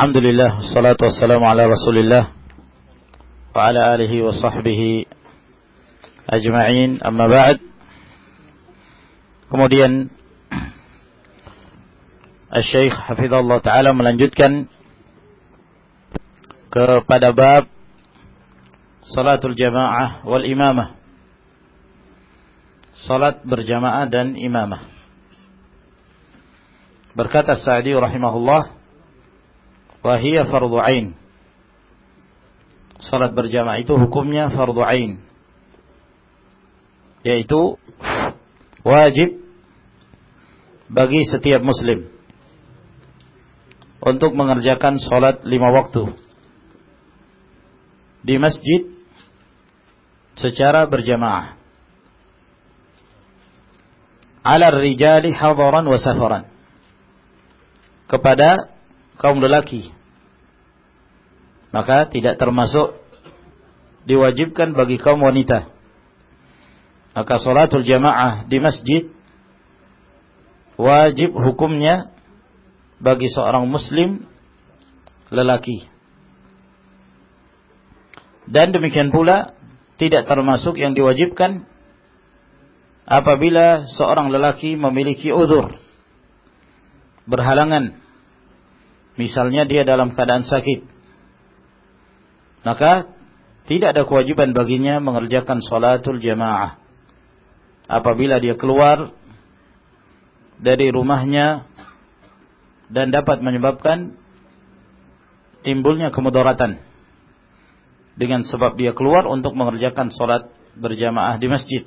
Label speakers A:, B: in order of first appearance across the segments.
A: Alhamdulillah Salatu wassalamu ala rasulillah Wa ala alihi wa sahbihi Ajma'in. Amma ba'd. Kemudian Al-Syeikh Hafizullah Ta'ala melanjutkan Kepada bab Salatul Jamaah wal Imamah. Salat berjamaah dan imamah. Berkata Sa'di rahimahullah wahia fardu ain. Salat berjamaah itu hukumnya fardu ain. Yaitu wajib bagi setiap muslim untuk mengerjakan salat lima waktu di masjid secara berjamaah. Ala rijali hadaran wa safaran. Kepada kaum lelaki. Maka tidak termasuk diwajibkan bagi kaum wanita. Maka salatul jamaah di masjid wajib hukumnya bagi seorang muslim lelaki. Dan demikian pula tidak termasuk yang diwajibkan apabila seorang lelaki memiliki uzur berhalangan Misalnya dia dalam keadaan sakit. Maka tidak ada kewajiban baginya mengerjakan salatul jamaah. Apabila dia keluar dari rumahnya dan dapat menyebabkan timbulnya kemudaratan dengan sebab dia keluar untuk mengerjakan salat berjamaah di masjid.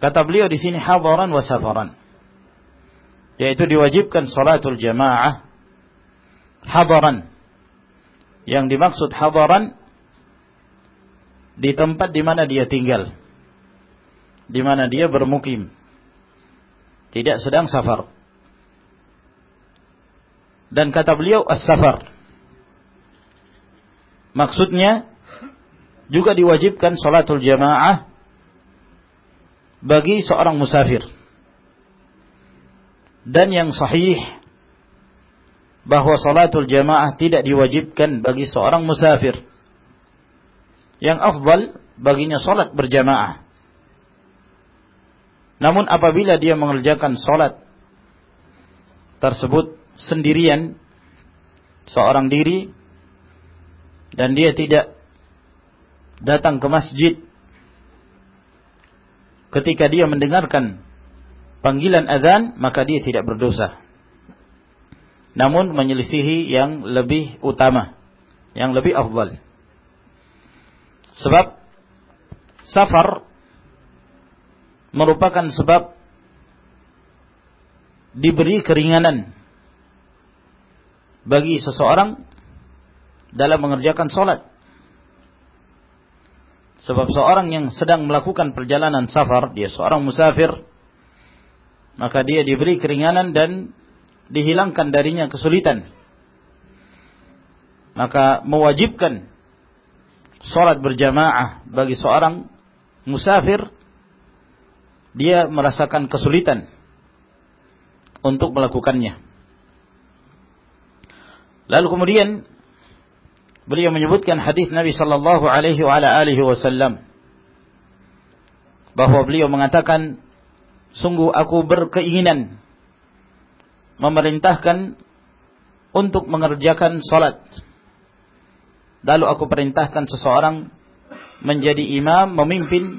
A: Kata beliau di sini hadaran wa safaran yaitu diwajibkan salatul jamaah hadaran. Yang dimaksud hadaran di tempat di mana dia tinggal. Di mana dia bermukim. Tidak sedang safar. Dan kata beliau as-safar. Maksudnya juga diwajibkan salatul jamaah bagi seorang musafir dan yang sahih bahwa salatul jamaah tidak diwajibkan bagi seorang musafir. Yang afdal baginya salat berjamaah. Namun apabila dia mengerjakan salat tersebut sendirian seorang diri dan dia tidak datang ke masjid ketika dia mendengarkan panggilan azan maka dia tidak berdosa. Namun menyelisihi yang lebih utama, yang lebih afdal. Sebab safar merupakan sebab diberi keringanan bagi seseorang dalam mengerjakan sholat. Sebab seorang yang sedang melakukan perjalanan safar, dia seorang musafir, maka dia diberi keringanan dan dihilangkan darinya kesulitan. Maka mewajibkan sholat berjamaah bagi seorang musafir, dia merasakan kesulitan untuk melakukannya. Lalu kemudian beliau menyebutkan hadis Nabi sallallahu alaihi wasallam bahwa beliau mengatakan sungguh aku berkeinginan memerintahkan untuk mengerjakan salat. Lalu aku perintahkan seseorang menjadi imam memimpin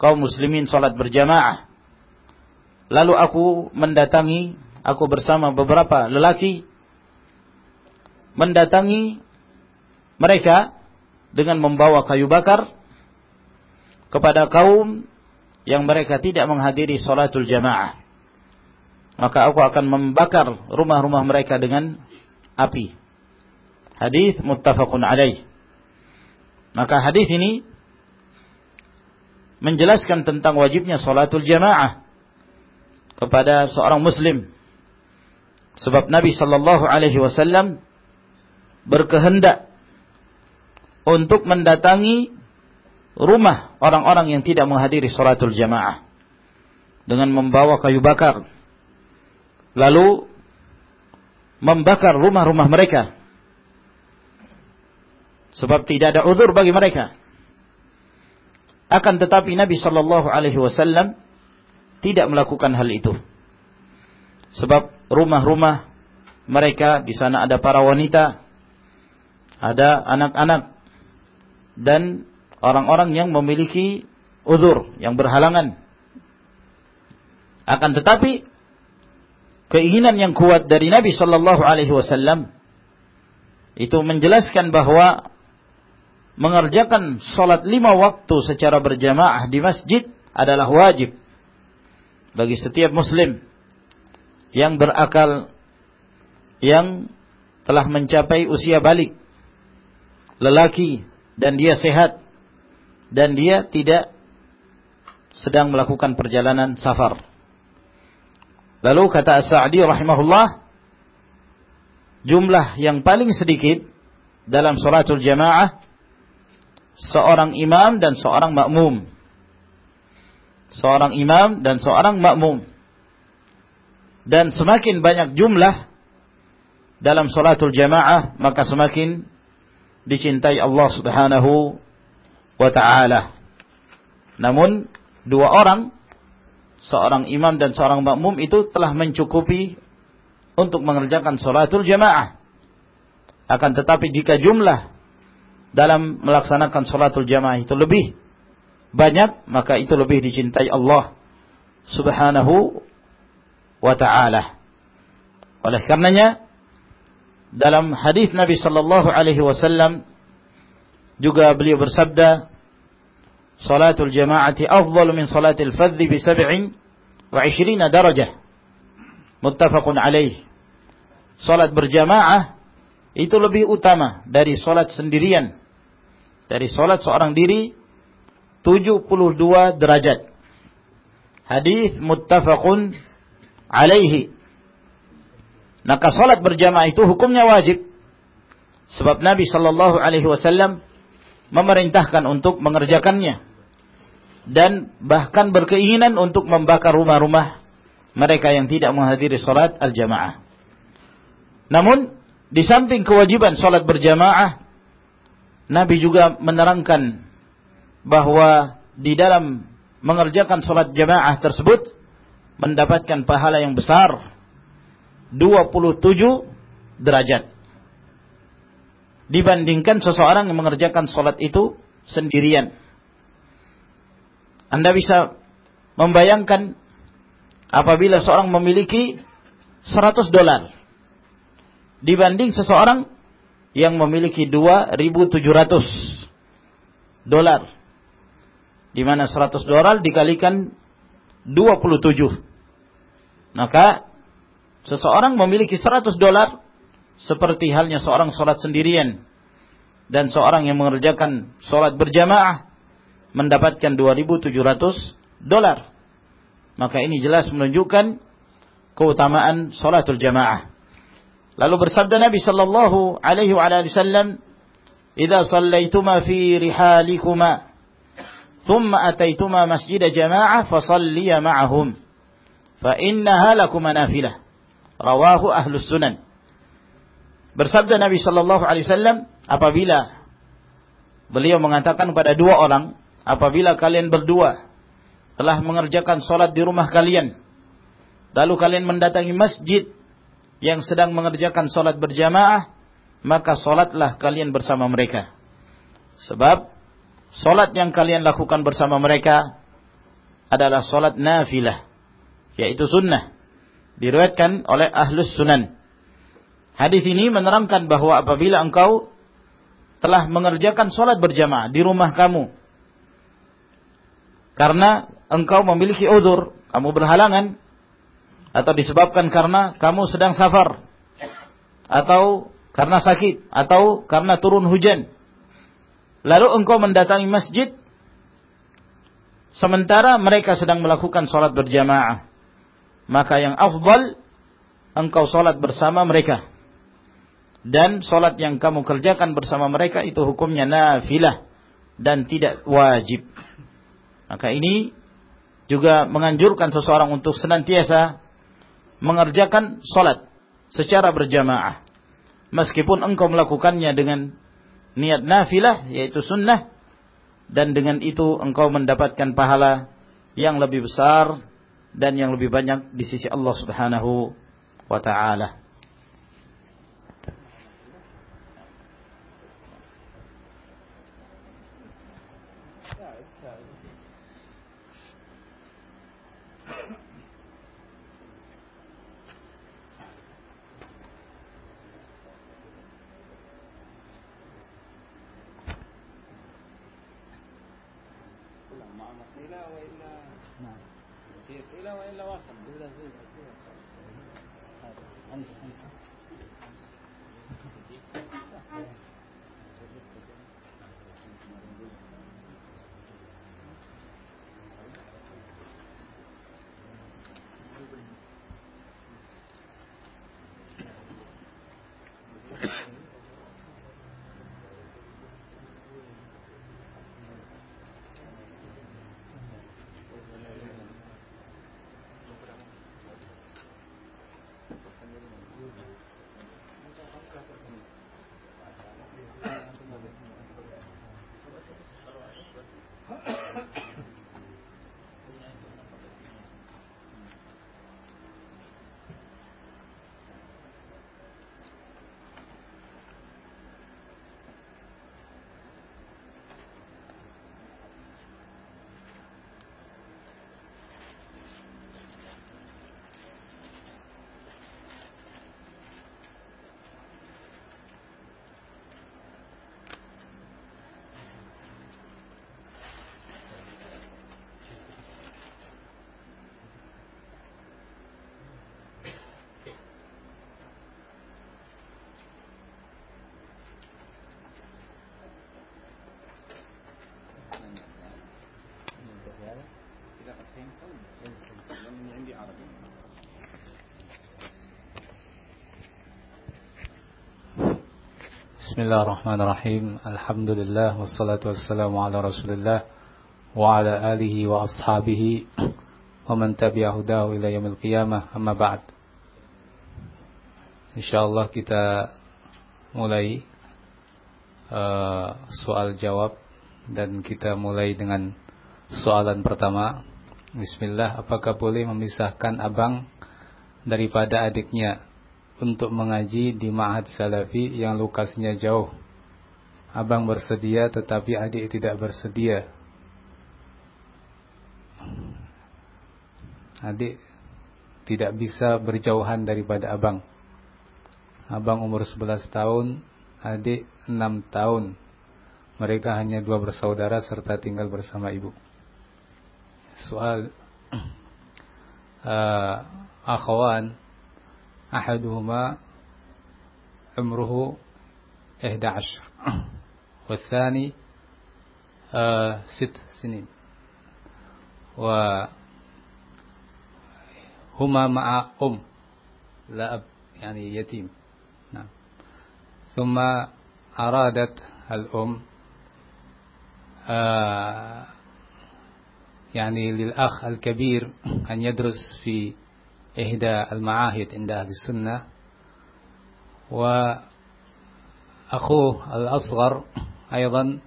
A: kaum muslimin salat berjamaah. Lalu aku mendatangi, aku bersama beberapa lelaki mendatangi mereka dengan membawa kayu bakar kepada kaum yang mereka tidak menghadiri salatul jamaah. Maka aku akan membakar rumah-rumah mereka dengan api. Hadis muttafaqun alaih. Maka hadis ini menjelaskan tentang wajibnya salatul jamaah kepada seorang muslim. Sebab Nabi sallallahu alaihi wasallam berkehendak untuk mendatangi rumah orang-orang yang tidak menghadiri salatul jamaah dengan membawa kayu bakar. Lalu membakar rumah-rumah mereka. Sebab tidak ada uzur bagi mereka. Akan tetapi Nabi Shallallahu Alaihi Wasallam tidak melakukan hal itu. Sebab rumah-rumah mereka di sana ada para wanita, ada anak-anak dan orang-orang yang memiliki uzur, yang berhalangan. Akan tetapi keinginan yang kuat dari Nabi Shallallahu Alaihi Wasallam itu menjelaskan bahwa mengerjakan sholat lima waktu secara berjamaah di masjid adalah wajib bagi setiap muslim yang berakal yang telah mencapai usia balik lelaki dan dia sehat dan dia tidak sedang melakukan perjalanan safar. Lalu kata As-Sa'di rahimahullah, jumlah yang paling sedikit dalam salatul jamaah seorang imam dan seorang makmum. Seorang imam dan seorang makmum. Dan semakin banyak jumlah dalam salatul jamaah maka semakin dicintai Allah Subhanahu wa taala. Namun dua orang seorang imam dan seorang makmum itu telah mencukupi untuk mengerjakan salatul jamaah. Akan tetapi jika jumlah dalam melaksanakan salatul jamaah itu lebih banyak, maka itu lebih dicintai Allah Subhanahu wa taala. Oleh karenanya dalam hadis Nabi sallallahu alaihi wasallam juga beliau bersabda salatul jama'ati afdalu min salatil fadhi bi sab'in wa 20 darajah. Muttafaqun alaih. Salat berjamaah itu lebih utama dari salat sendirian. Dari salat seorang diri 72 derajat. Hadis muttafaqun alaihi. Maka salat berjamaah itu hukumnya wajib. Sebab Nabi Shallallahu Alaihi Wasallam memerintahkan untuk mengerjakannya dan bahkan berkeinginan untuk membakar rumah-rumah mereka yang tidak menghadiri salat al-jamaah. Namun di samping kewajiban salat berjamaah, Nabi juga menerangkan bahwa di dalam mengerjakan salat jamaah tersebut mendapatkan pahala yang besar 27 derajat. Dibandingkan seseorang yang mengerjakan sholat itu sendirian. Anda bisa membayangkan apabila seorang memiliki 100 dolar. Dibanding seseorang yang memiliki 2700 dolar. Di mana 100 dolar dikalikan 27 maka Seseorang memiliki 100 dolar seperti halnya seorang sholat sendirian dan seorang yang mengerjakan sholat berjamaah mendapatkan 2.700 dolar. Maka ini jelas menunjukkan keutamaan sholatul jamaah. Lalu bersabda Nabi sallallahu alaihi wasallam, "Idza shallaituma fi rihalikuma, thumma ataituma masjid jamaah fasalliya ma'ahum, fa innaha lakuma nafilah." Rawahu ahlus sunan. Bersabda Nabi Shallallahu Alaihi Wasallam, apabila beliau mengatakan pada dua orang, apabila kalian berdua telah mengerjakan sholat di rumah kalian, lalu kalian mendatangi masjid yang sedang mengerjakan sholat berjamaah, maka sholatlah kalian bersama mereka. Sebab sholat yang kalian lakukan bersama mereka adalah sholat nafilah, yaitu sunnah diriwayatkan oleh ahlus sunan. Hadis ini menerangkan bahwa apabila engkau telah mengerjakan sholat berjamaah di rumah kamu, karena engkau memiliki udur, kamu berhalangan, atau disebabkan karena kamu sedang safar, atau karena sakit, atau karena turun hujan, lalu engkau mendatangi masjid, sementara mereka sedang melakukan sholat berjamaah maka yang afdal engkau solat bersama mereka. Dan solat yang kamu kerjakan bersama mereka itu hukumnya nafilah dan tidak wajib. Maka ini juga menganjurkan seseorang untuk senantiasa mengerjakan solat secara berjamaah. Meskipun engkau melakukannya dengan niat nafilah yaitu sunnah dan dengan itu engkau mendapatkan pahala yang lebih besar dan yang lebih banyak di sisi Allah Subhanahu wa taala.
B: بسم الله الرحمن الرحيم الحمد لله والصلاة والسلام على رسول الله وعلى آله وأصحابه ومن تبع هداه إلى يوم القيامة أما بعد InsyaAllah kita mulai uh, soal jawab dan kita mulai dengan soalan pertama Bismillah apakah boleh memisahkan abang daripada adiknya untuk mengaji di Ma'had Salafi yang lokasinya jauh. Abang bersedia tetapi adik tidak bersedia. Adik tidak bisa berjauhan daripada abang. Abang umur 11 tahun, adik 6 tahun. Mereka hanya dua bersaudara serta tinggal bersama ibu. Soal uh, akhwan أحدهما عمره إحدى عشر والثاني آه ست سنين. وهما مع أم لا أب يعني يتيم. نعم. ثم أرادت الأم آه يعني للأخ الكبير أن يدرس في إحدى المعاهد عند أهل السنة. وأخوه الأصغر أيضا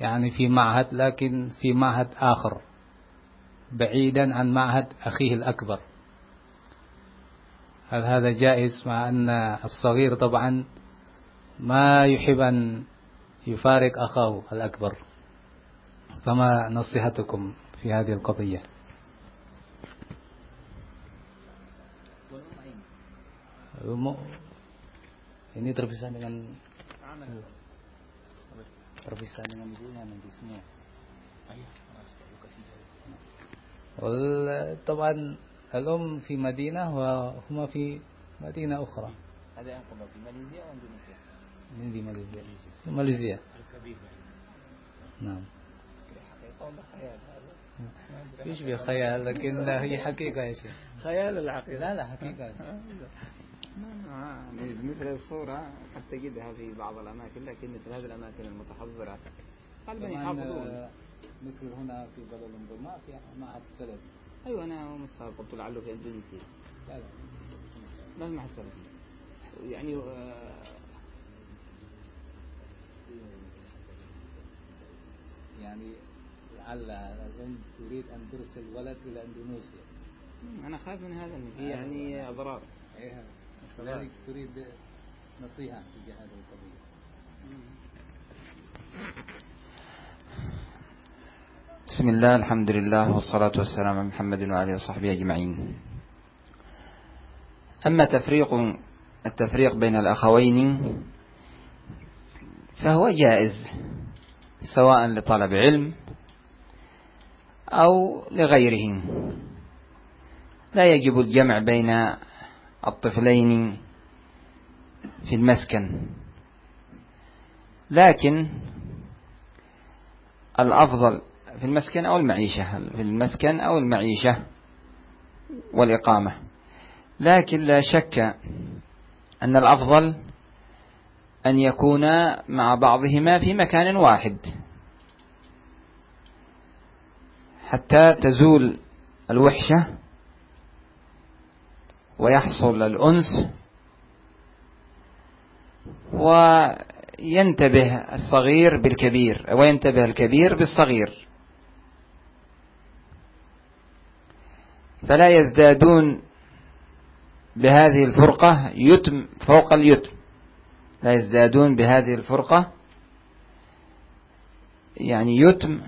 B: يعني في معهد لكن في معهد آخر بعيدا عن معهد أخيه الأكبر. هل هذا جائز؟ مع أن الصغير طبعا ما يحب أن يفارق أخاه الأكبر. فما نصيحتكم في هذه القضية؟ ini terpisah dengan terpisah dengan ibunya nanti semua. طبعا الأم في مدينة وهما في مدينة أخرى.
A: هذا ينقض في ماليزيا؟ أو إندونيسيا؟
B: في ماليزيا ماليزيا. نعم. يشبه خيال لكن هي حقيقة يا شيخ.
A: خيال العقيدة.
B: لا لا حقيقة
A: مثل الصورة قد تجدها في بعض الأماكن لكن مثل هذه الأماكن المتحضرة غالبا يحافظون.
B: مثل هنا في بلد الأنظر ما في معهد السلف.
A: أيوة أنا مستغرب قلت لعله في إندونيسيا.
B: لا لا.
C: ما في محصلة يعني
B: يعني لعل الأم تريد أن ترسل ولد إلى أندونيسيا.
C: أنا خايف من هذا. إن في يعني أضرار.
B: إيه لذلك تريد نصيحة تجاه هذه القضية.
D: بسم الله الحمد لله والصلاة والسلام على محمد وعلى وصحبه أجمعين. أما تفريق التفريق بين الأخوين فهو جائز سواء لطلب علم أو لغيرهم. لا يجب الجمع بين الطفلين في المسكن. لكن الأفضل في المسكن أو المعيشة في المسكن أو المعيشة والإقامة. لكن لا شك أن الأفضل أن يكونا مع بعضهما في مكان واحد. حتى تزول الوحشة ويحصل الأنس وينتبه الصغير بالكبير وينتبه الكبير بالصغير. فلا يزدادون بهذه الفرقة يتم فوق اليتم. لا يزدادون بهذه الفرقة يعني يتم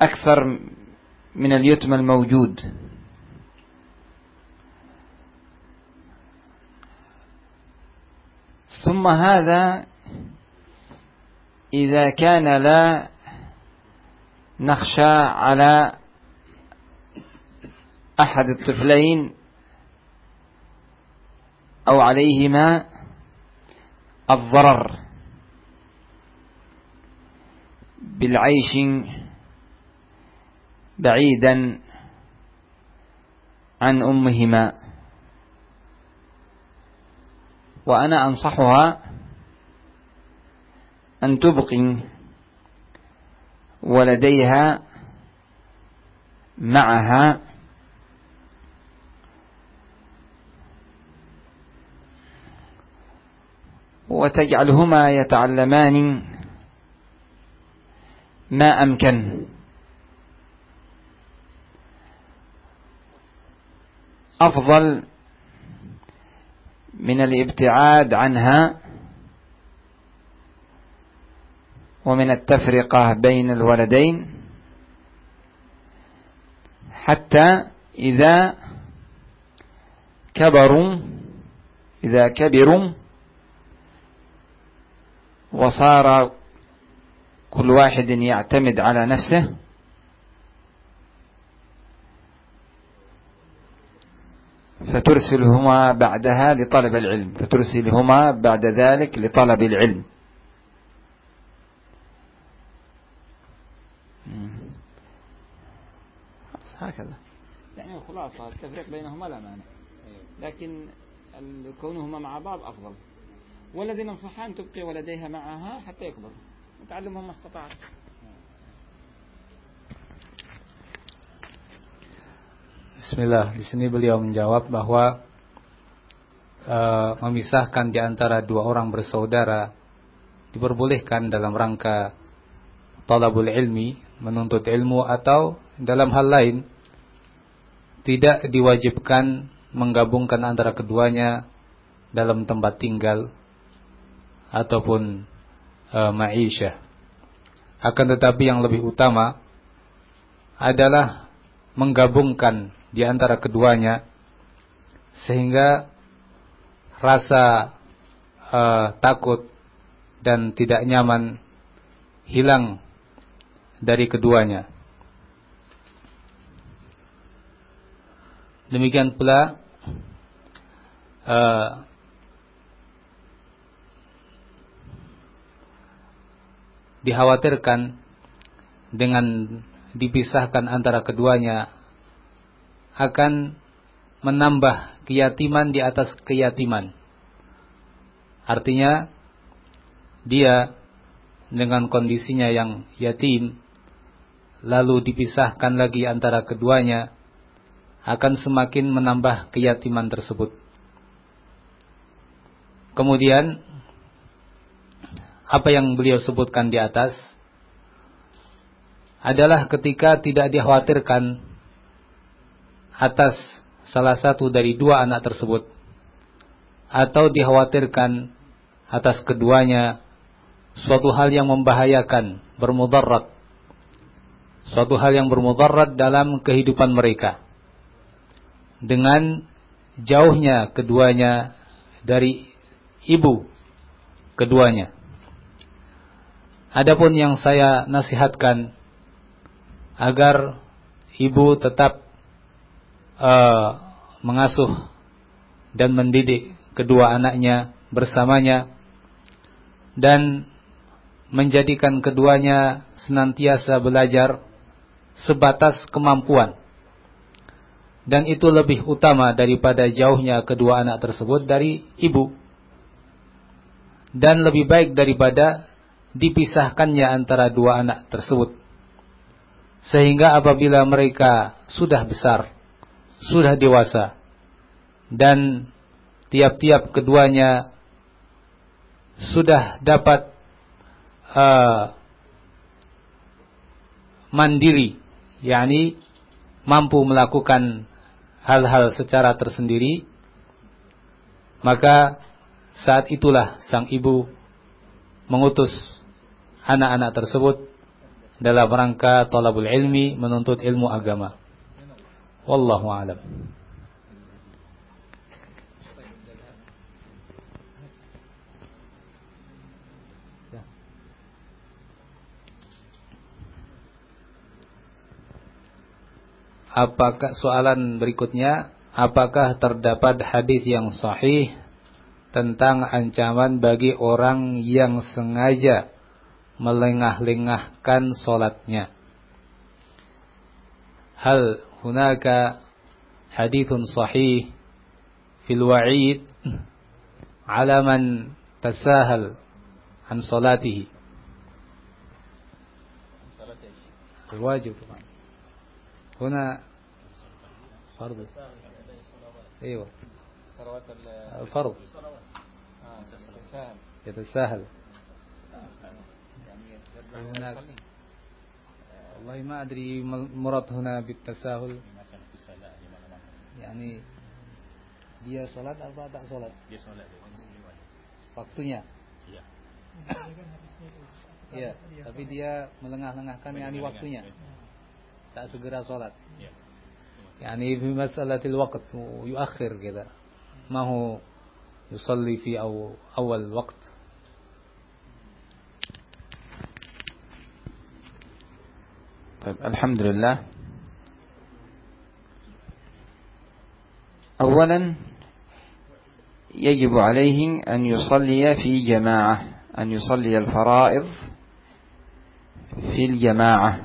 D: أكثر من اليتم الموجود. ثم هذا إذا كان لا نخشى على أحد الطفلين أو عليهما الضرر بالعيش بعيدا عن أمهما. وأنا أنصحها أن تبقي ولديها معها وتجعلهما يتعلمان ما أمكن. أفضل من الابتعاد عنها ومن التفرقة بين الولدين حتى إذا كبروا إذا كبروا وصار كل واحد يعتمد على نفسه فترسلهما بعدها لطلب العلم فترسلهما بعد ذلك لطلب العلم.
C: هكذا. يعني خلاصة التفريق بينهما لا مانع. لكن كونهما مع بعض أفضل. والذي ننصحها أن تبقي ولديها معها حتى يكبر. وتعلمهم ما استطاعت
B: Bismillah. Di sini beliau menjawab bahwa e, memisahkan di antara dua orang bersaudara diperbolehkan dalam rangka talabul ilmi, menuntut ilmu atau dalam hal lain tidak diwajibkan menggabungkan antara keduanya dalam tempat tinggal ataupun e, ma'isyah. Akan tetapi yang lebih utama adalah menggabungkan di antara keduanya sehingga rasa uh, takut dan tidak nyaman hilang dari keduanya. Demikian pula uh, dikhawatirkan dengan dipisahkan antara keduanya akan menambah keyatiman di atas keyatiman. Artinya dia dengan kondisinya yang yatim lalu dipisahkan lagi antara keduanya akan semakin menambah keyatiman tersebut. Kemudian apa yang beliau sebutkan di atas adalah ketika tidak dikhawatirkan atas salah satu dari dua anak tersebut atau dikhawatirkan atas keduanya suatu hal yang membahayakan, bermudarat. Suatu hal yang bermudarat dalam kehidupan mereka. Dengan jauhnya keduanya dari ibu keduanya. Adapun yang saya nasihatkan agar ibu tetap uh, mengasuh dan mendidik kedua anaknya bersamanya dan menjadikan keduanya senantiasa belajar sebatas kemampuan. Dan itu lebih utama daripada jauhnya kedua anak tersebut dari ibu. Dan lebih baik daripada dipisahkannya antara dua anak tersebut. Sehingga apabila mereka sudah besar, sudah dewasa, dan tiap-tiap keduanya sudah dapat uh, mandiri, yakni mampu melakukan hal-hal secara tersendiri, maka saat itulah sang ibu mengutus anak-anak tersebut dalam rangka talabul ilmi menuntut ilmu agama. Wallahu a'lam. Apakah soalan berikutnya, apakah terdapat hadis yang sahih tentang ancaman bagi orang yang sengaja melengah-lengahkan solatnya? Hal هناك حديث صحيح في الوعيد على من تساهل عن صلاته. الواجب طبعا. هنا فرض. أيوه. الفرض. يتساهل. يعني هناك والله ما ادري مراد هنا بالتساهل يعني dia sholat atau tak sholat? Dia sholat. Waktunya? Iya. Iya, tapi dia melengah-lengahkan yani waktunya. Tak segera sholat. Iya. يعني في مسألة الوقت يؤخر كذا ما هو يصلي في أو أول وقت
D: طيب الحمد لله أولا يجب عليه أن يصلي في جماعة أن يصلي الفرائض في الجماعة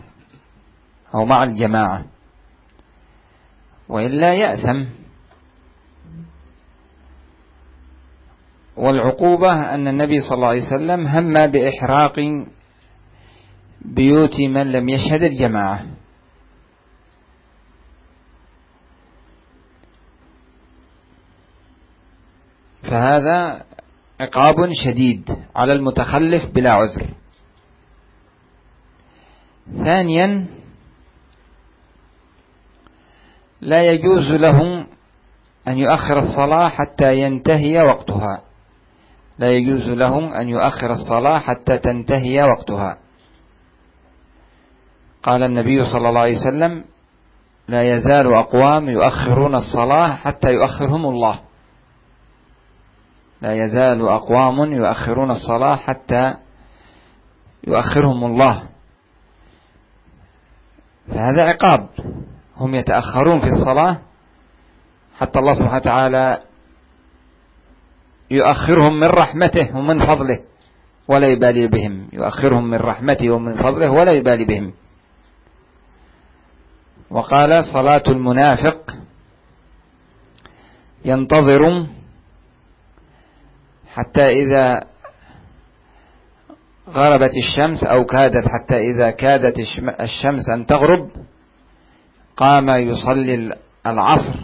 D: أو مع الجماعة. وإلا يأثم. والعقوبة أن النبي صلى الله عليه وسلم هم بإحراق بيوت من لم يشهد الجماعة. فهذا عقاب شديد على المتخلف بلا عذر. ثانيا لا يجوز له أن يؤخر الصلاة حتى ينتهي وقتها. لا يجوز له أن يؤخر الصلاة حتى تنتهي وقتها. قال النبي صلى الله عليه وسلم لا يزال أقوام يؤخرون الصلاة حتى يؤخرهم الله. لا يزال أقوام يؤخرون الصلاة حتى يؤخرهم الله. فهذا عقاب. هم يتأخرون في الصلاة حتى الله سبحانه وتعالى يؤخرهم من رحمته ومن فضله ولا يبالي بهم. يؤخرهم من رحمته ومن فضله ولا يبالي بهم. وقال صلاة المنافق ينتظر حتى إذا غربت الشمس أو كادت حتى إذا كادت الشمس أن تغرب قام يصلي العصر.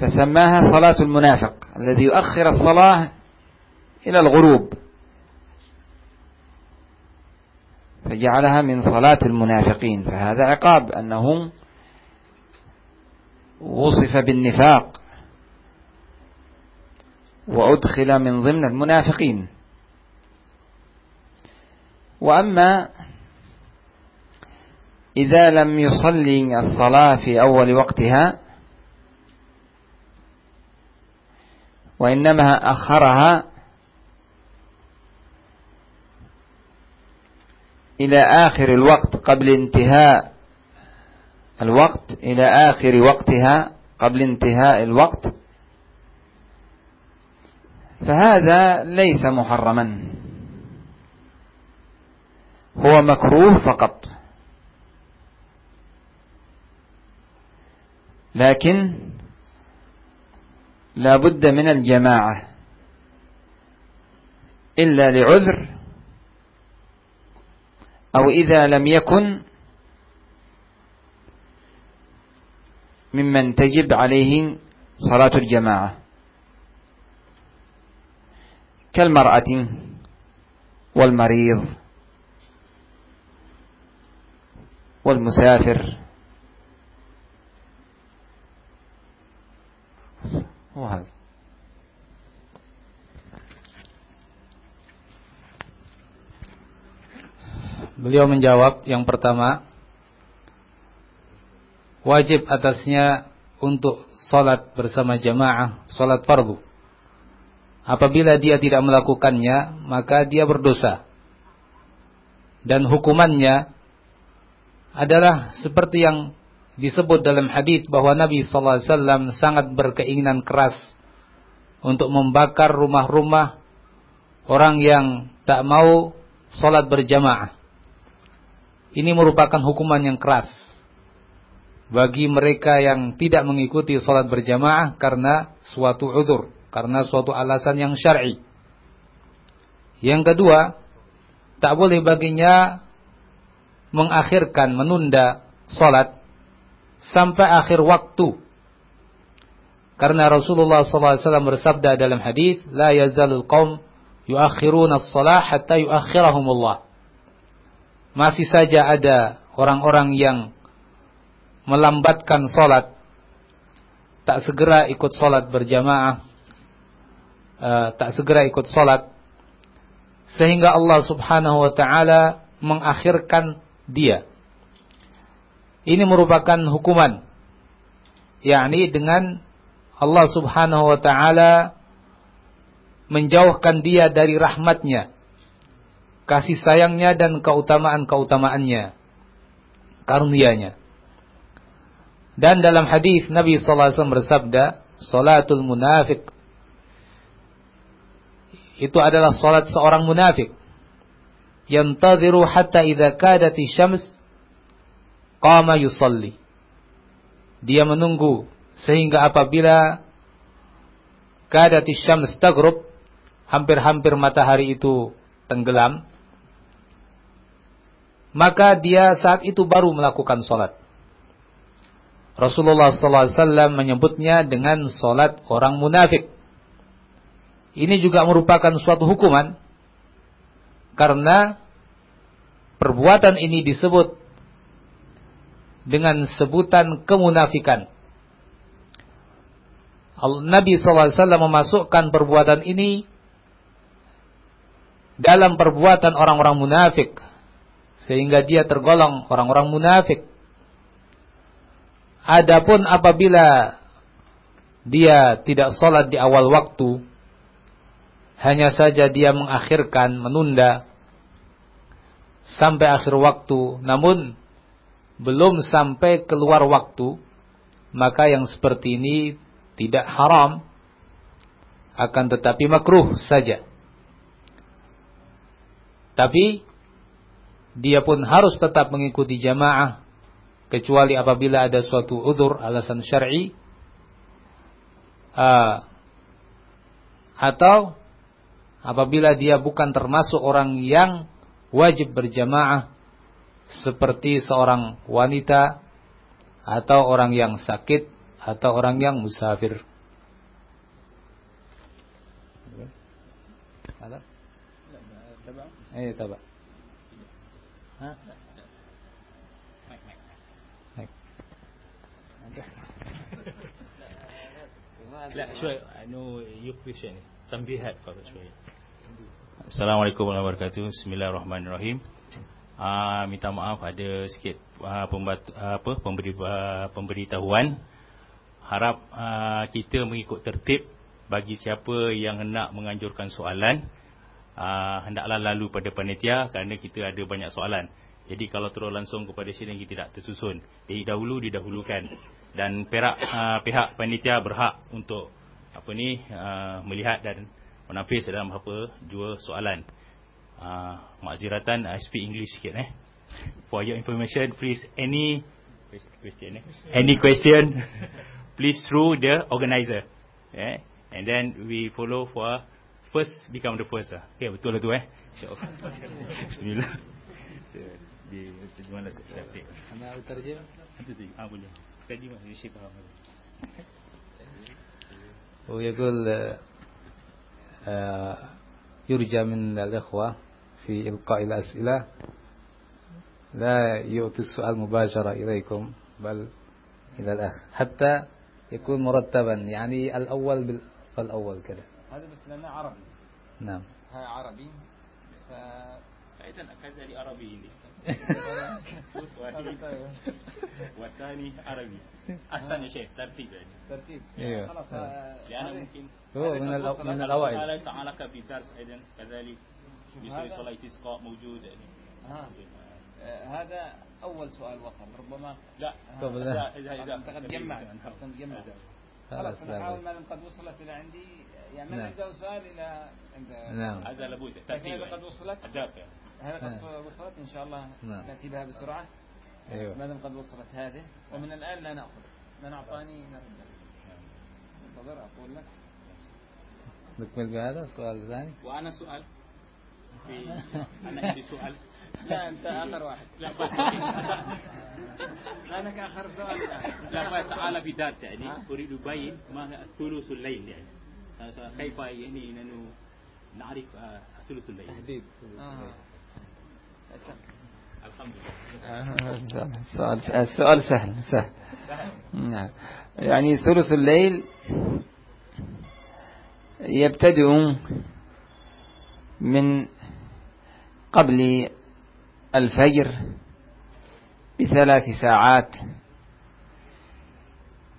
D: فسماها صلاة المنافق الذي يؤخر الصلاة إلى الغروب. فجعلها من صلاة المنافقين. فهذا عقاب أنه وصف بالنفاق وأدخل من ضمن المنافقين. وأما إذا لم يصلي الصلاة في أول وقتها وإنما أخرها إلى آخر الوقت قبل انتهاء الوقت إلى آخر وقتها قبل انتهاء الوقت. فهذا ليس محرما. هو مكروه فقط. لكن لا بد من الجماعة إلا لعذر أو إذا لم يكن ممن تجب عليه صلاة الجماعة. كالمرأة والمريض والمسافر. وهذا.
B: Beliau menjawab yang pertama Wajib atasnya untuk sholat bersama jamaah Sholat fardu. Apabila dia tidak melakukannya Maka dia berdosa. Dan hukumannya Adalah seperti yang disebut dalam hadis bahwa Nabi SAW sangat berkeinginan keras Untuk membakar rumah-rumah Orang yang tak mau sholat berjamaah ini merupakan hukuman yang keras bagi mereka yang tidak mengikuti sholat berjamaah karena suatu udur, karena suatu alasan yang syar'i. Yang kedua, tak boleh baginya mengakhirkan, menunda sholat sampai akhir waktu. Karena Rasulullah SAW bersabda dalam hadis, لا يزال القوم يؤخرون الصلاة حتى يؤخرهم الله masih saja ada orang-orang yang melambatkan sholat, tak segera ikut sholat berjamaah, uh, tak segera ikut sholat, sehingga Allah subhanahu wa ta'ala mengakhirkan dia. Ini merupakan hukuman, yakni dengan Allah subhanahu wa ta'ala menjauhkan dia dari rahmatnya kasih sayangnya dan keutamaan-keutamaannya, karunianya. Dan dalam hadis Nabi sallallahu alaihi wasallam bersabda, "Salatul munafik" itu adalah salat seorang munafik. Yantadhiru hatta idza kadati syams qama yusalli. Dia menunggu sehingga apabila kadati syams taghrub, hampir-hampir matahari itu tenggelam, maka dia saat itu baru melakukan sholat. Rasulullah SAW menyebutnya dengan sholat orang munafik. Ini juga merupakan suatu hukuman karena perbuatan ini disebut dengan sebutan kemunafikan. Nabi SAW memasukkan perbuatan ini dalam perbuatan orang-orang munafik sehingga dia tergolong orang-orang munafik. Adapun apabila dia tidak sholat di awal waktu, hanya saja dia mengakhirkan, menunda sampai akhir waktu, namun belum sampai keluar waktu, maka yang seperti ini tidak haram, akan tetapi makruh saja. Tapi dia pun harus tetap mengikuti jamaah kecuali apabila ada suatu udur alasan syar'i uh, atau apabila dia bukan termasuk orang yang wajib berjamaah seperti seorang wanita atau orang yang sakit atau orang yang musafir. Ada? Eh, taba.
E: لا شوي انه يكفي شيء تنبيهات فقط شوي Assalamualaikum warahmatullahi wabarakatuh. Bismillahirrahmanirrahim. Uh, minta maaf ada sikit uh, pembat, uh, apa pemberi uh, pemberitahuan. Harap uh, kita mengikut tertib bagi siapa yang hendak menganjurkan soalan uh, hendaklah lalu pada panitia kerana kita ada banyak soalan. Jadi kalau terus langsung kepada sini kita tidak tersusun. Jadi dahulu didahulukan dan perak, uh, pihak panitia berhak untuk apa ni uh, melihat dan menafis dalam apa dua soalan. Uh, makziratan I speak English sikit eh. For your information please any question eh. Any question please through the organizer. Eh. And then we follow for first become the first ah. Okay betul lah tu eh. Insya-Allah. Bismillah. Di terjemahan lah? Itu tu. Ah boleh.
B: ويقول يرجى من الإخوة في إلقاء الأسئلة لا يؤتي السؤال مباشرة إليكم بل إلى الأخ حتى يكون مرتبا يعني الأول فالأول كذا
D: هذا بس لأنه عربي
B: نعم
D: عربي
E: واحدا أكاد لأربي والثاني عربي. أحسن شيء ترتيب يعني.
D: ترتيب.
B: إيه.
D: خلاص
E: آه. آه، لأنه ممكن
B: هو من من الأوائل.
E: تعلق بدرس أيضا كذلك. يصلي صلاة استسقاء موجود يعني.
D: آه. هذا أول سؤال وصل. ربما
E: لا. إذا إذا إذا
D: جمع
B: خلاص
D: نحاول ما لم قد وصلت إلى عندي. يعني ما
B: نعم.
D: نبدأ سؤال إلى عند
B: نعم.
E: هذا لابد. ترتيب
D: قد
E: يعني.
D: وصلت
E: الدافع
D: هذا
B: نعم.
D: قد وصلت إن شاء الله
B: نعم.
D: نأتي بها بسرعة.
B: أيوه.
D: ما دام قد وصلت هذه ومن الآن لا نأخذ. من أعطاني نرد انتظر أقول لك.
B: نكمل بهذا السؤال الثاني
E: وأنا سؤال. في أنا عندي سؤال.
D: لا أنت آخر واحد.
E: لا بس.
D: لأنك آخر سؤال.
E: لا بس. تعالى بدرس يعني. أريد أبين ما ثلث الليل يعني. كيف يعني نعرف آه، ثلث الليل؟
B: تحديد
D: آه. السؤال سهل. سهل. نعم. يعني ثلث الليل يبتدئ من قبل الفجر بثلاث ساعات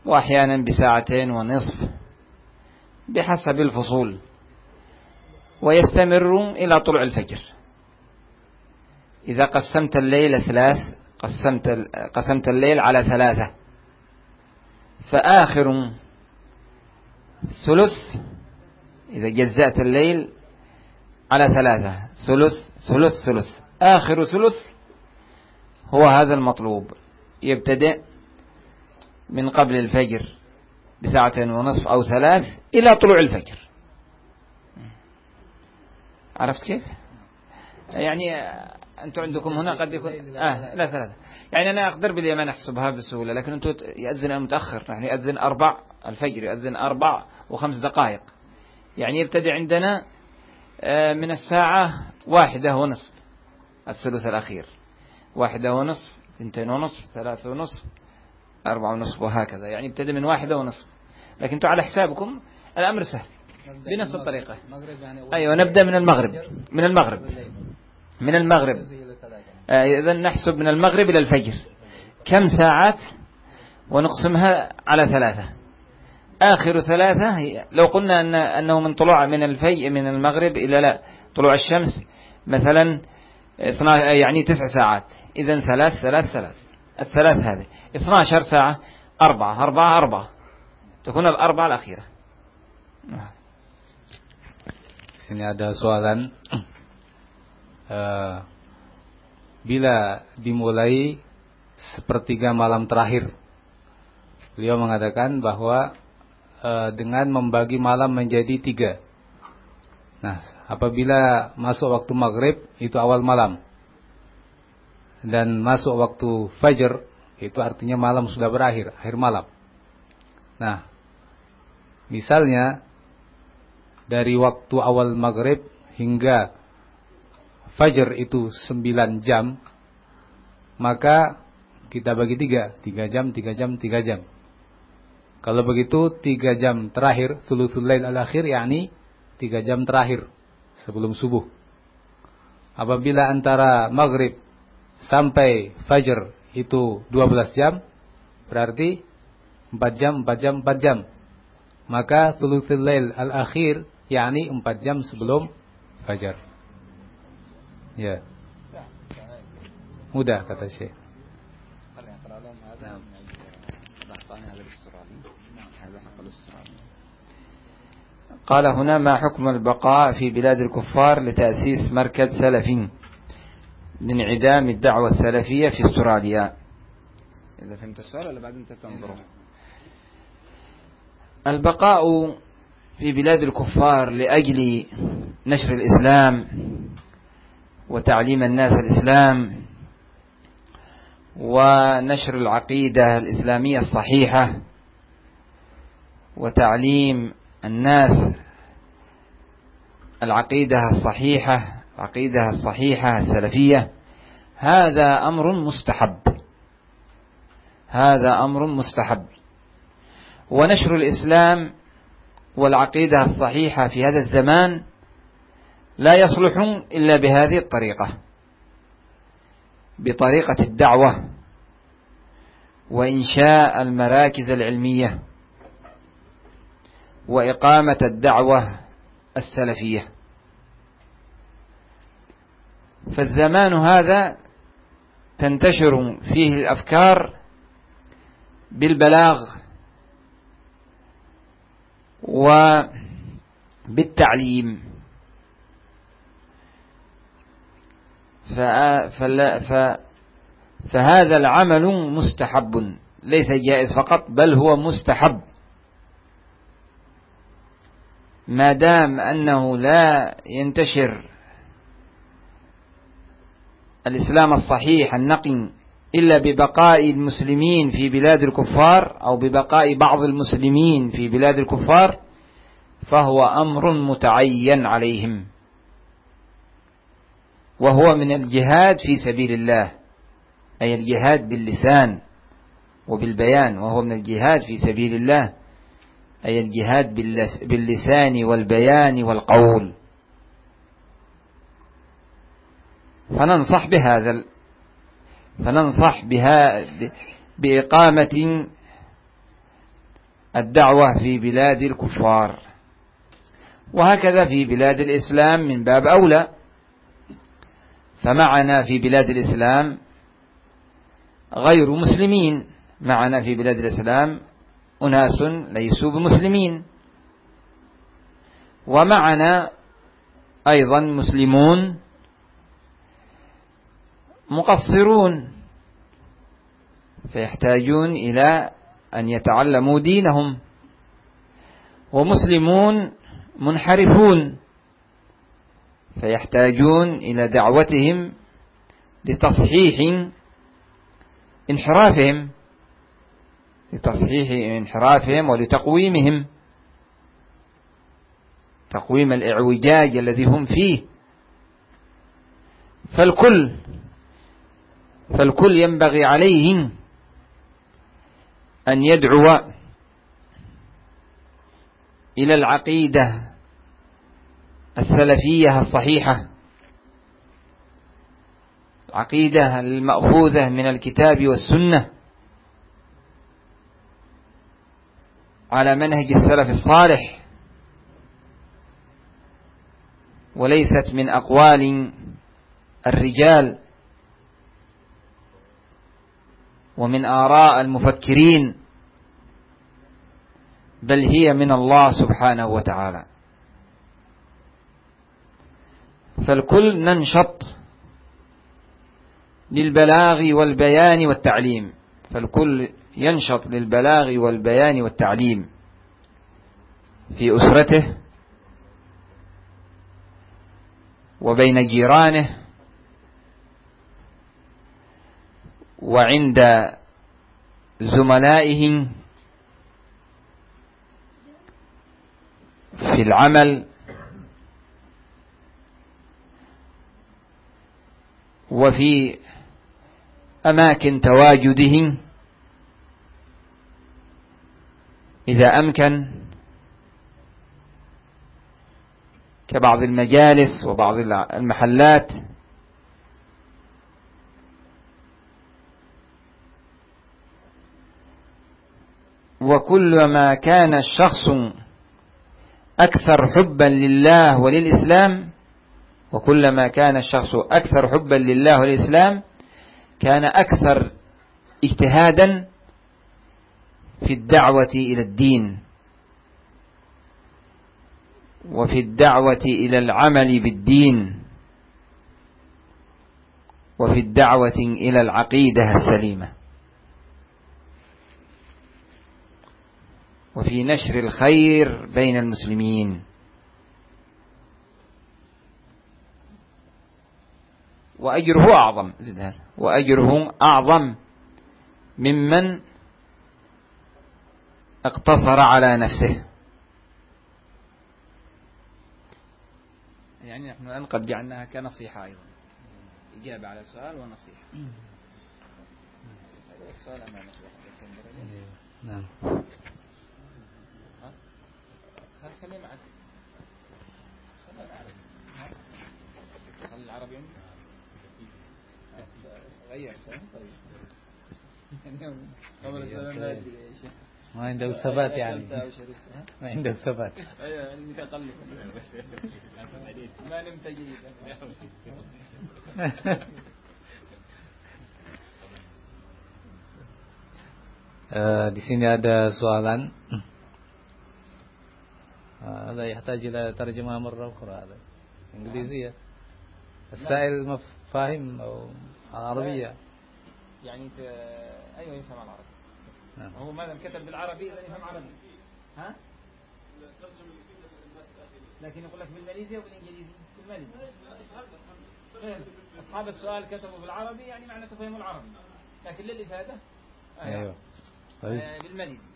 D: وأحيانا بساعتين ونصف بحسب الفصول ويستمر إلى طلوع الفجر. إذا قسمت الليل ثلاث قسمت قسمت الليل على ثلاثة. فآخر ثلث إذا جزأت الليل على ثلاثة. ثلث ثلث ثلث. آخر ثلث هو هذا المطلوب. يبتدئ من قبل الفجر بساعتين ونصف أو ثلاث إلى طلوع الفجر. عرفت كيف؟ يعني أنتم عندكم هنا قد يكون آه لا ثلاثة. يعني أنا أقدر باليمن أحسبها بسهولة لكن أنتم يأذن متأخر يعني يأذن أربع الفجر يأذن أربع وخمس دقائق. يعني يبتدي عندنا آه، من الساعة واحدة ونصف الثلث الأخير. واحدة ونصف اثنتين ونصف ثلاثة ونصف أربعة ونصف وهكذا. يعني يبتدي من واحدة ونصف. لكن أنتم على حسابكم الأمر سهل بنفس الطريقة.
B: يعني
D: أيوة نبدأ من المغرب. من المغرب. من المغرب. آه، إذا نحسب من المغرب إلى الفجر. كم ساعات؟ ونقسمها على ثلاثة. آخر ثلاثة لو قلنا أن أنه من طلوع من الفي من المغرب إلى لا طلوع الشمس مثلا يعني تسع ساعات. إذا ثلاث ثلاث ثلاث. الثلاث هذه. 12 ساعة أربعة أربعة أربعة. تكون الأربعة الأخيرة.
B: Sini ada soalan. Eh, bila dimulai sepertiga malam terakhir, beliau mengatakan bahwa eh, dengan membagi malam menjadi tiga. Nah, apabila masuk waktu maghrib itu awal malam dan masuk waktu fajar Itu artinya malam sudah berakhir, akhir malam. Nah, misalnya dari waktu awal maghrib hingga fajar itu 9 jam, maka kita bagi tiga, tiga jam, tiga jam, tiga jam. Kalau begitu tiga jam terakhir, thuluthul lail al-akhir, yakni tiga jam terakhir sebelum subuh. Apabila antara maghrib sampai fajar itu 12 jam, berarti 4 jam, 4 jam, 4 jam. Maka thuluthul lail al-akhir, yakni 4 jam sebelum fajar. Ya. Mudah kata Syekh.
D: قال هنا ما حكم البقاء في بلاد الكفار لتأسيس مركز سلفي لانعدام الدعوة السلفية في استراليا إذا فهمت السؤال ولا بعد أنت تنظره البقاء في بلاد الكفار لأجل نشر الإسلام وتعليم الناس الإسلام ونشر العقيدة الإسلامية الصحيحة وتعليم الناس العقيدة الصحيحة العقيدة الصحيحة السلفية. هذا أمر مستحب. هذا أمر مستحب. ونشر الإسلام والعقيدة الصحيحة في هذا الزمان لا يصلح إلا بهذه الطريقة. بطريقة الدعوة وإنشاء المراكز العلمية وإقامة الدعوة السلفية. فالزمان هذا تنتشر فيه الأفكار بالبلاغ وبالتعليم. فهذا العمل مستحب. ليس جائز فقط بل هو مستحب. ما دام أنه لا ينتشر الإسلام الصحيح النقي إلا ببقاء المسلمين في بلاد الكفار أو ببقاء بعض المسلمين في بلاد الكفار فهو أمر متعين عليهم. وهو من الجهاد في سبيل الله أي الجهاد باللسان وبالبيان وهو من الجهاد في سبيل الله أي الجهاد باللسان والبيان والقول. فننصح بهذا فننصح بها بإقامة الدعوة في بلاد الكفار. وهكذا في بلاد الإسلام من باب أولى. فمعنا في بلاد الإسلام غير مسلمين. معنا في بلاد الإسلام أناس ليسوا بمسلمين. ومعنا أيضا مسلمون مقصرون. فيحتاجون إلى أن يتعلموا دينهم. ومسلمون منحرفون. فيحتاجون إلى دعوتهم لتصحيح انحرافهم لتصحيح انحرافهم ولتقويمهم. تقويم الإعوجاج الذي هم فيه. فالكل فالكل ينبغي عليه أن يدعو إلى العقيدة السلفية الصحيحة العقيدة المأخوذة من الكتاب والسنة على منهج السلف الصالح وليست من أقوال الرجال ومن آراء المفكرين بل هي من الله سبحانه وتعالى. فالكل ننشط للبلاغ والبيان والتعليم. فالكل ينشط للبلاغ والبيان والتعليم. في أسرته وبين جيرانه وعند زملائه في العمل وفي أماكن تواجده إذا أمكن كبعض المجالس وبعض المحلات وكلما كان الشخص أكثر حبا لله وللإسلام وكلما كان الشخص أكثر حبا لله والإسلام كان أكثر اجتهادا في الدعوة إلى الدين وفي الدعوة إلى العمل بالدين وفي الدعوة إلى العقيدة السليمة. وفي نشر الخير بين المسلمين. وأجره أعظم. وأجره أعظم ممن اقتصر على نفسه. يعني نحن الآن قد جعلناها كنصيحة أيضا. إجابة على سؤال ونصيحة. السؤال أمامك
B: نعم.
D: هل خليه معك. العربي خلي العربي غير طيب قبل السلام لا يدري يا شيخ
B: ما عنده ثبات يعني ما عنده ثبات
D: ايوه متقلب ما نمت جيدا
B: Uh, di sini ada soalan. هذا يحتاج إلى ترجمة مرة أخرى هذا إنجليزية السائل فاهم أو العربية
D: يعني انت أيوه يفهم العربي.
B: نعم.
D: هو ما دام كتب بالعربي اذا يفهم عربي. ها؟ لكن يقول لك بالماليزي وبالإنجليزي. بالماليزي. أصحاب السؤال كتبوا بالعربي يعني معناته فهموا العربي. لكن للإفادة
B: أيوه. طيب.
D: آه، بالماليزي.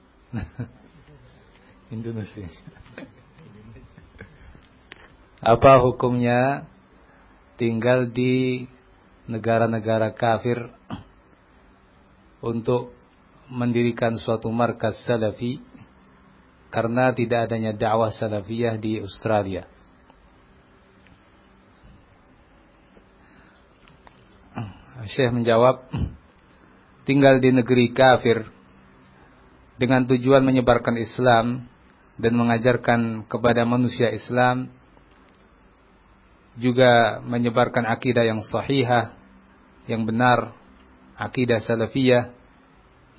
B: Indonesia. Apa hukumnya tinggal di negara-negara kafir untuk mendirikan suatu markas salafi karena tidak adanya dakwah salafiyah di Australia. Syekh menjawab, tinggal di negeri kafir dengan tujuan menyebarkan Islam dan mengajarkan kepada manusia Islam juga menyebarkan akidah yang sahihah yang benar akidah salafiyah.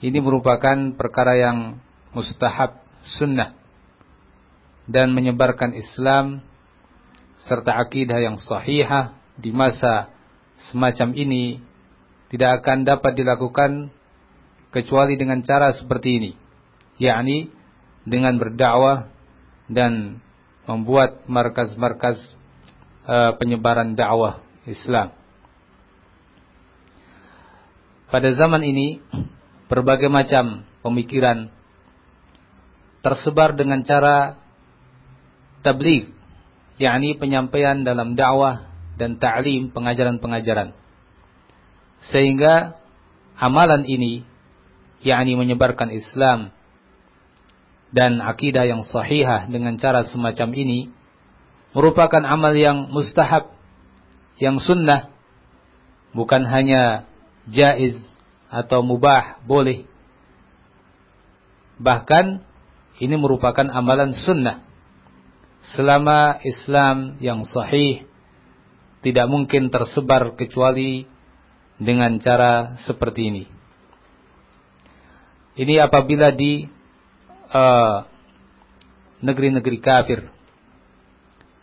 B: Ini merupakan perkara yang mustahab sunnah dan menyebarkan Islam serta akidah yang sahihah di masa semacam ini tidak akan dapat dilakukan kecuali dengan cara seperti ini yakni dengan berdakwah dan membuat markas-markas uh, penyebaran dakwah Islam. Pada zaman ini berbagai macam pemikiran tersebar dengan cara tabligh, yakni penyampaian dalam dakwah dan ta'lim pengajaran-pengajaran. Sehingga amalan ini yakni menyebarkan Islam dan akidah yang sahihah dengan cara semacam ini merupakan amal yang mustahab, yang sunnah, bukan hanya jaiz atau mubah, boleh. Bahkan ini merupakan amalan sunnah. Selama Islam yang sahih tidak mungkin tersebar kecuali dengan cara seperti ini. Ini apabila di Eh, negeri-negeri uh, kafir.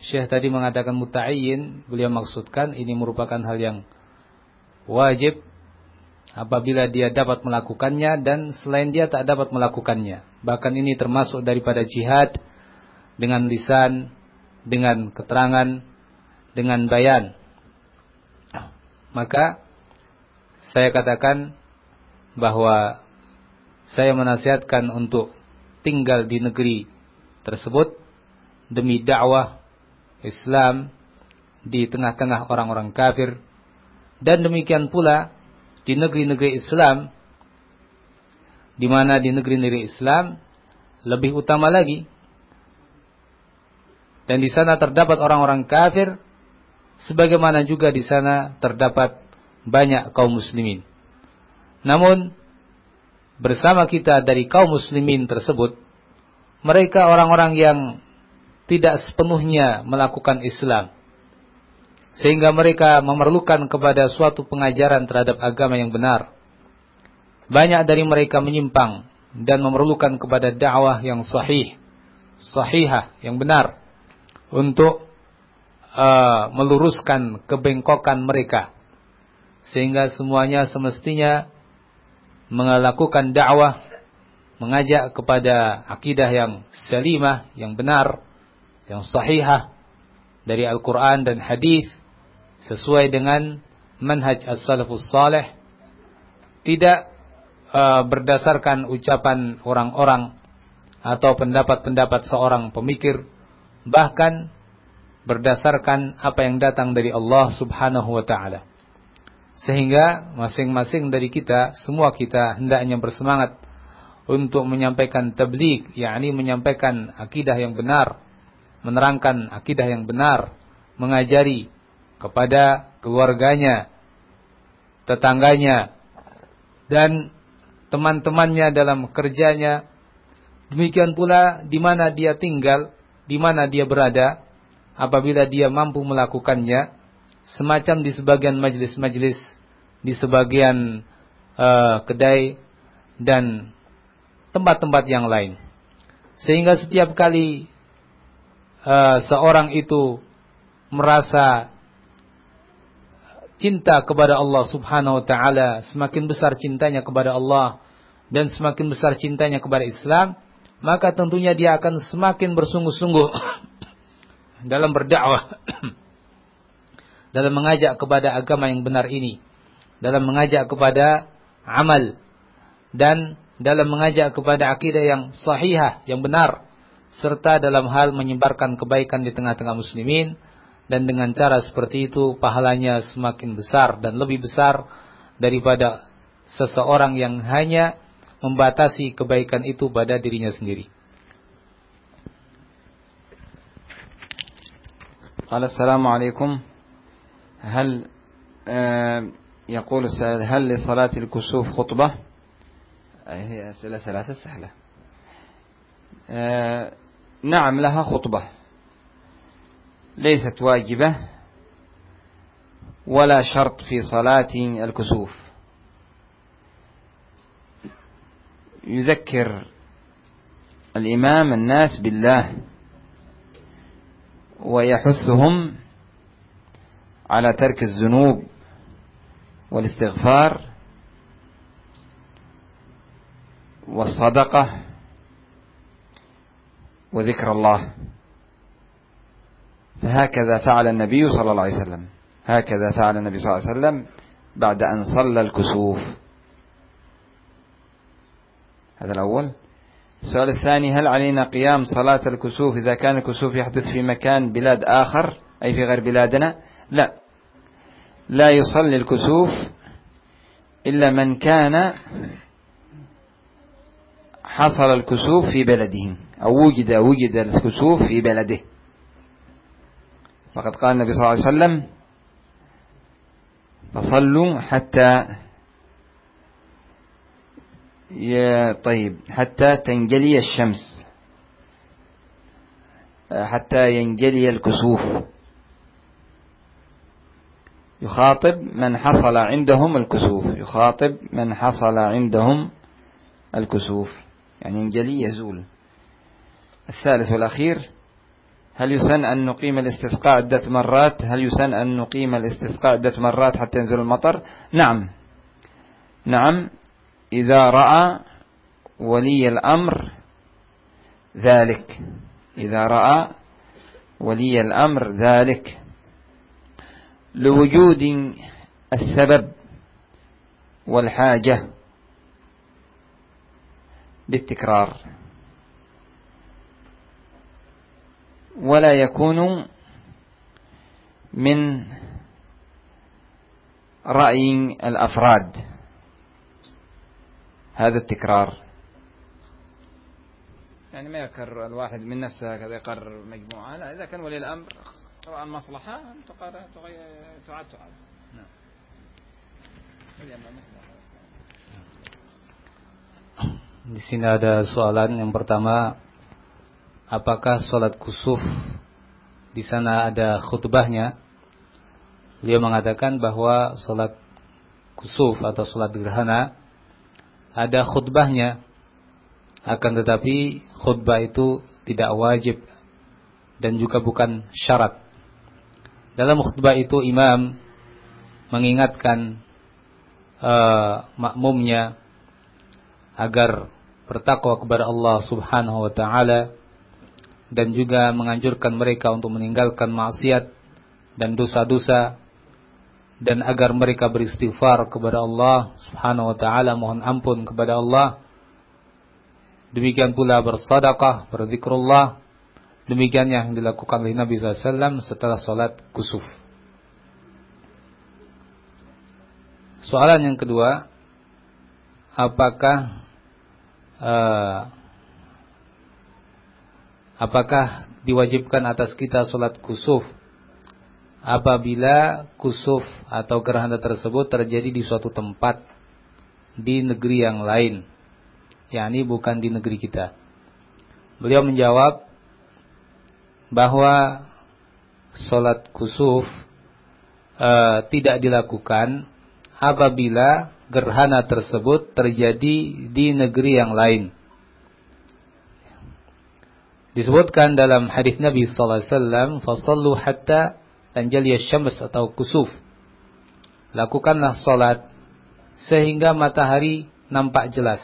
B: Syekh tadi mengatakan muta'ayyin, beliau maksudkan ini merupakan hal yang wajib apabila dia dapat melakukannya dan selain dia tak dapat melakukannya. Bahkan ini termasuk daripada jihad dengan lisan, dengan keterangan, dengan bayan. Maka saya katakan bahwa saya menasihatkan untuk tinggal di negeri tersebut demi dakwah Islam di tengah-tengah orang-orang kafir. Dan demikian pula di negeri-negeri Islam di mana di negeri-negeri Islam lebih utama lagi. Dan di sana terdapat orang-orang kafir sebagaimana juga di sana terdapat banyak kaum muslimin. Namun bersama kita dari kaum muslimin tersebut mereka orang-orang yang tidak sepenuhnya melakukan Islam. Sehingga mereka memerlukan kepada suatu pengajaran terhadap agama yang benar. Banyak dari mereka menyimpang dan memerlukan kepada dakwah yang sahih, sahihah, yang benar untuk uh, meluruskan kebengkokan mereka. Sehingga semuanya semestinya melakukan dakwah, mengajak kepada akidah yang salimah, yang benar, yang sahihah dari Al-Quran dan hadis sesuai dengan manhaj as-salafus salih. Tidak uh, berdasarkan ucapan orang-orang atau pendapat-pendapat seorang pemikir. Bahkan berdasarkan apa yang datang dari Allah Subhanahu wa taala. Sehingga masing-masing dari kita semua kita hendaknya bersemangat untuk menyampaikan tabligh yakni menyampaikan akidah yang benar menerangkan akidah yang benar, mengajari kepada keluarganya, tetangganya, dan teman-temannya dalam kerjanya. Demikian pula di mana dia tinggal, di mana dia berada, apabila dia mampu melakukannya, semacam di sebagian majlis-majlis, di sebagian uh, kedai dan tempat-tempat yang lain. Sehingga setiap kali uh, seorang itu merasa cinta kepada Allah Subhanahu wa taala, semakin besar cintanya kepada Allah dan semakin besar cintanya kepada Islam, maka tentunya dia akan semakin bersungguh-sungguh dalam berdakwah, dalam mengajak kepada agama yang benar ini, dalam mengajak kepada amal dan dalam mengajak kepada akidah yang sahihah, yang benar serta dalam hal menyebarkan kebaikan di tengah-tengah muslimin dan dengan cara seperti itu pahalanya semakin besar dan lebih besar daripada seseorang yang hanya membatasi kebaikan itu pada dirinya sendiri.
D: قال السلام عليكم هل يقول السائل هل لصلاة الكسوف خطبة هي أسئلة ثلاثة سهلة نعم لها خطبة. ليست واجبة ولا شرط في صلاة الكسوف. يذكر الإمام الناس بالله ويحثهم على ترك الذنوب والاستغفار والصدقة وذكر الله. فهكذا فعل النبي صلى الله عليه وسلم. هكذا فعل النبي صلى الله عليه وسلم بعد أن صلى الكسوف. هذا الأول. السؤال الثاني هل علينا قيام صلاة الكسوف إذا كان الكسوف يحدث في مكان بلاد آخر أي في غير بلادنا؟ لا. لا يصلي الكسوف إلا من كان حصل الكسوف في بلده أو وجد وجد الكسوف في بلده. فقد قال النبي صلى الله عليه وسلم فصلوا حتى طيب حتى تنجلي الشمس. حتى ينجلي الكسوف. يخاطب من حصل عندهم الكسوف. يخاطب من حصل عندهم الكسوف. يعني الجلي يزول. الثالث والأخير هل يسن أن نقيم الاستسقاء عدة مرات؟ هل يسن أن نقيم الاستسقاء عدة مرات حتى ينزل المطر؟ نعم. نعم إذا رأى ولي الأمر ذلك. إذا رأى ولي الأمر ذلك. لوجود السبب والحاجة. للتكرار ولا يكون من رأي الأفراد هذا التكرار. يعني ما يكرر الواحد من نفسه هكذا يقرر مجموعة. لا إذا كان ولي الأمر طبعا مصلحة تعاد تعاد. نعم.
B: Di sini ada soalan yang pertama, apakah sholat kusuf di sana ada khutbahnya? Dia mengatakan bahwa sholat kusuf atau sholat gerhana ada khutbahnya, akan tetapi khutbah itu tidak wajib dan juga bukan syarat. Dalam khutbah itu imam mengingatkan uh, makmumnya agar bertakwa kepada Allah Subhanahu wa taala dan juga menganjurkan mereka untuk meninggalkan maksiat dan dosa-dosa dan agar mereka beristighfar kepada Allah Subhanahu wa taala mohon ampun kepada Allah. Demikian pula bersedekah berzikrullah. Demikian yang dilakukan oleh Nabi SAW setelah sholat kusuf. Soalan yang kedua apakah uh, apakah diwajibkan atas kita sholat kusuf? Apabila kusuf atau gerhana tersebut terjadi di suatu tempat di negeri yang lain yakni bukan di negeri kita. Beliau menjawab bahwa sholat kusuf uh, tidak dilakukan apabila gerhana tersebut terjadi di negeri yang lain. Disebutkan dalam hadis Nabi sallallahu alaihi wasallam, "Fasallu hatta tanjali syams atau kusuf." Lakukanlah salat sehingga matahari nampak jelas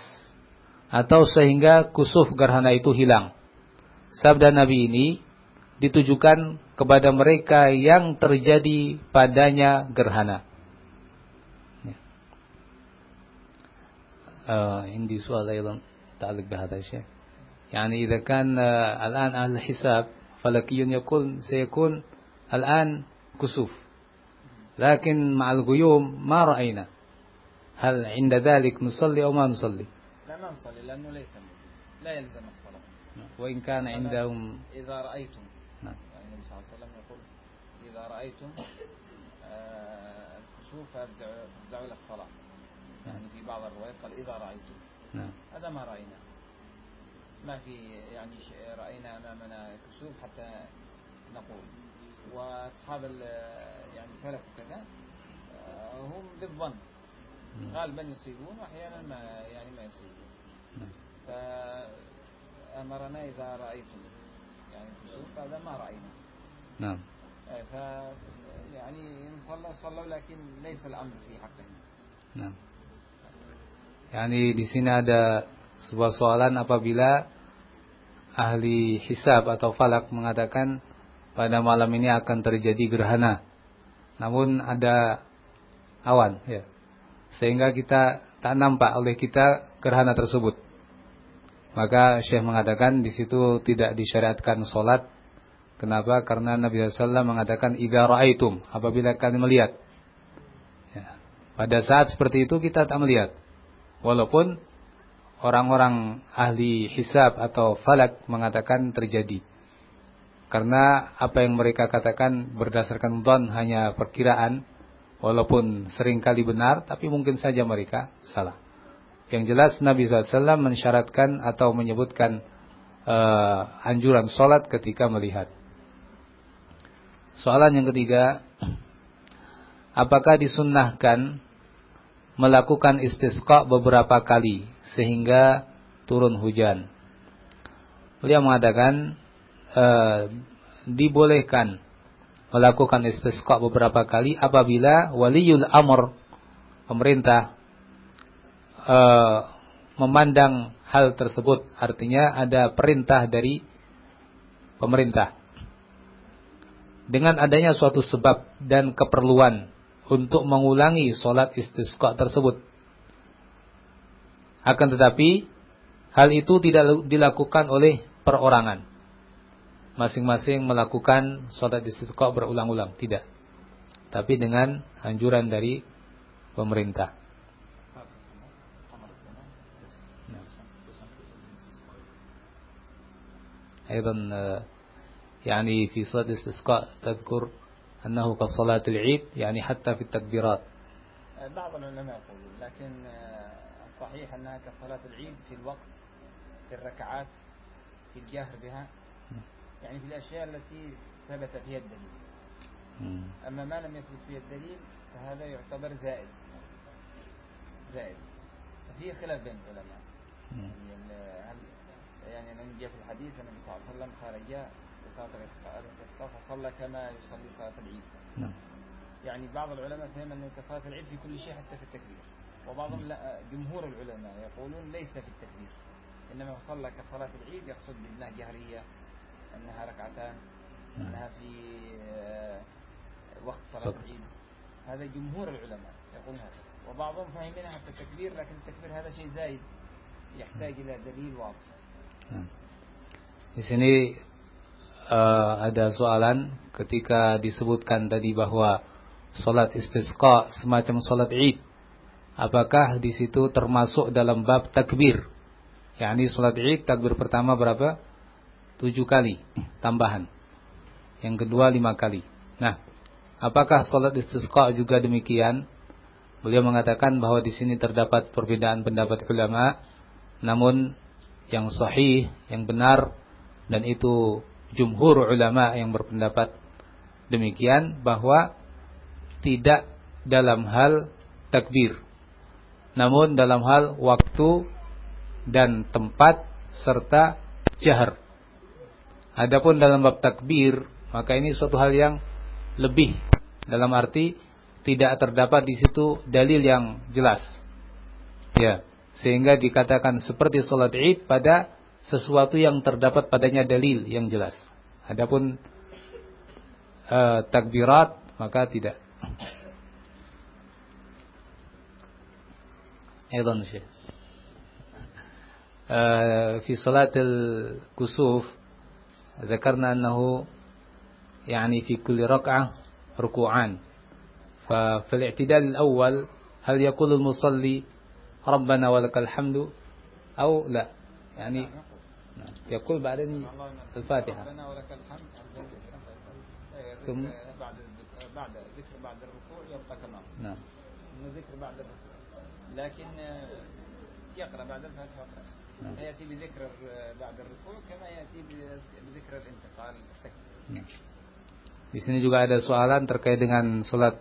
B: atau sehingga kusuf gerhana itu hilang. Sabda Nabi ini ditujukan kepada mereka yang terjadi padanya gerhana. عندي سؤال أيضا متعلق بهذا الشيء. يعني إذا كان الآن أهل الحساب فلكي يقول سيكون الآن كسوف. لكن مع الغيوم ما رأينا. هل عند ذلك نصلي أو ما نصلي؟
D: لا ما نصلي لأنه ليس لا يلزم الصلاة.
B: وإن كان عندهم
D: إذا رأيتم. نعم. يعني النبي صلى الله عليه وسلم يقول إذا رأيتم الكسوف فافزعوا إلى الصلاة. يعني في بعض الروايات قال إذا رأيتم نعم. هذا ما رأينا. ما في يعني رأينا أمامنا كسوف حتى نقول. وأصحاب يعني الفلك وكذا آه، هم بالظن. نعم. غالبا يصيبون وأحيانا ما يعني ما يصيبون. نعم. فأمرنا إذا رأيتم. يعني كسوف هذا ما رأينا.
B: نعم.
D: آه، ف يعني إن صلوا صلوا لكن ليس الأمر في حقهم.
B: نعم. Yani di sini ada sebuah soalan apabila ahli hisab atau falak mengatakan pada malam ini akan terjadi gerhana. Namun ada awan ya. Sehingga kita tak nampak oleh kita gerhana tersebut. Maka Syekh mengatakan di situ tidak disyariatkan solat. Kenapa? Karena Nabi SAW mengatakan idza raaitum apabila kalian melihat. Ya. Pada saat seperti itu kita tak melihat. Walaupun orang-orang ahli hisab atau falak mengatakan terjadi. Karena apa yang mereka katakan berdasarkan don hanya perkiraan. Walaupun sering kali benar, tapi mungkin saja mereka salah. Yang jelas Nabi SAW mensyaratkan atau menyebutkan uh, anjuran solat ketika melihat. Soalan yang ketiga, apakah disunnahkan melakukan istisqa beberapa kali sehingga turun hujan. Beliau mengatakan e, dibolehkan melakukan istisqa beberapa kali apabila waliul amr pemerintah e, memandang hal tersebut artinya ada perintah dari pemerintah dengan adanya suatu sebab dan keperluan untuk mengulangi sholat istisqa tersebut. Akan tetapi, hal itu tidak dilakukan oleh perorangan. Masing-masing melakukan sholat istisqa berulang-ulang. Tidak. Tapi dengan anjuran dari pemerintah. أيضا يعني في صلاة الاستسقاء تذكر أنه كصلاة العيد يعني حتى في التكبيرات.
C: بعض العلماء يقولون لكن آه، الصحيح أنها كصلاة العيد في الوقت في الركعات في الجهر بها. يعني في الأشياء التي ثبت فيها الدليل. أما ما لم يثبت فيها الدليل فهذا يعتبر زائد. زائد. ففيه خلاف بين العلماء. يعني هل يعني لم جاء في الحديث النبي صلى الله عليه وسلم خرج صلاة الاستسقاء فصلى كما يصلي صلاة العيد. نعم. يعني بعض العلماء فهم أنه كصلاة العيد في كل شيء حتى في التكبير. وبعضهم لا جمهور العلماء يقولون ليس في التكبير. إنما صلى كصلاة العيد يقصد بأنها جهرية أنها ركعتان نعم. أنها في آه، وقت صلاة العيد. هذا جمهور العلماء يقول هذا. وبعضهم فاهمينها حتى التكبير لكن التكبير هذا شيء زايد يحتاج إلى دليل واضح. نعم.
B: Di sini uh, ada soalan ketika disebutkan tadi bahwa solat istisqa semacam solat id. Apakah di situ termasuk dalam bab takbir? yakni solat id takbir pertama berapa? Tujuh kali tambahan. Yang kedua lima kali. Nah, apakah solat istisqa juga demikian? Beliau mengatakan bahwa di sini terdapat perbedaan pendapat ulama, namun yang sahih, yang benar dan itu jumhur ulama yang berpendapat demikian bahwa tidak dalam hal takbir. Namun dalam hal waktu dan tempat serta jahar. Adapun dalam bab takbir maka ini suatu hal yang lebih. Dalam arti tidak terdapat di situ dalil yang jelas. Ya sehingga dikatakan seperti salat Id pada sesuatu yang terdapat padanya dalil yang jelas. Adapun uh, takbirat maka tidak. أيضا شيء في صلاة الكسوف ذكرنا أنه يعني في كل ركعة ركوعان ففي الاعتدال الأول هل يقول المصلي ربنا ولك الحمد أو لا يعني نعم. يقول بعدين الفاتحة ربنا ولك الحمد
C: ثم بعد بعد ذكر بعد الركوع يبقى كما نعم ذكر بعد الركوع لكن يقرأ بعد الفاتحة نعم. يأتي بذكر بعد الركوع كما يأتي بذكر الانتقال نعم.
B: Di sini juga ada soalan terkait dengan salat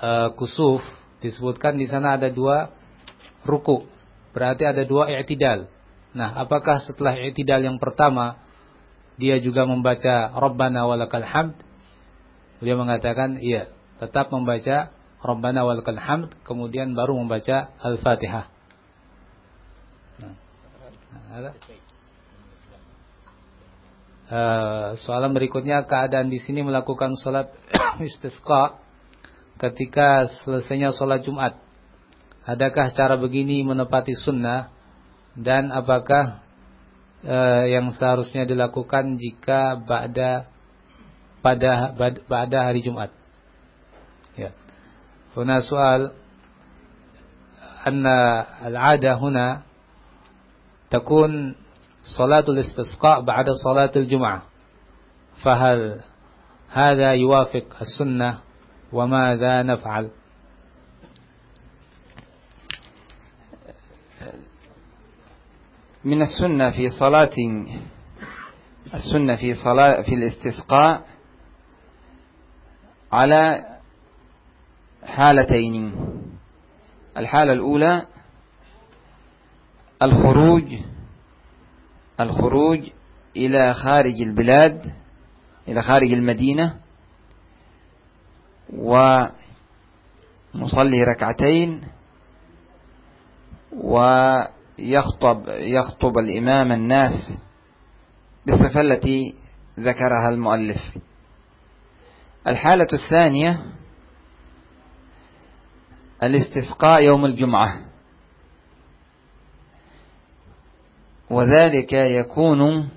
B: uh, kusuf. Disebutkan di sana ada dua ruku. Berarti ada dua i'tidal. Nah, apakah setelah i'tidal yang pertama dia juga membaca Rabbana walakal hamd? Beliau mengatakan iya, tetap membaca Rabbana walakal hamd kemudian baru membaca Al-Fatihah. Nah, ada? Uh, soalan berikutnya keadaan di sini melakukan sholat istisqa ketika selesainya sholat Jumat. Adakah cara begini menepati sunnah? dan apakah eh, yang seharusnya dilakukan jika ba'da pada pada hari Jumat. Ya. Huna soal anna al-'ada huna takun salatul istisqa ba'da salatul jum'ah. Fahal hadha yuwafiq as-sunnah wa madha naf'al?
D: من السنة في صلاة السنة في صلاة في الاستسقاء على حالتين. الحالة الأولى الخروج الخروج إلى خارج البلاد إلى خارج المدينة ونصلي ركعتين يخطب الإمام الناس بالصفة التي ذكرها المؤلف. الحالة الثانية الاستسقاء يوم الجمعة. وذلك يكون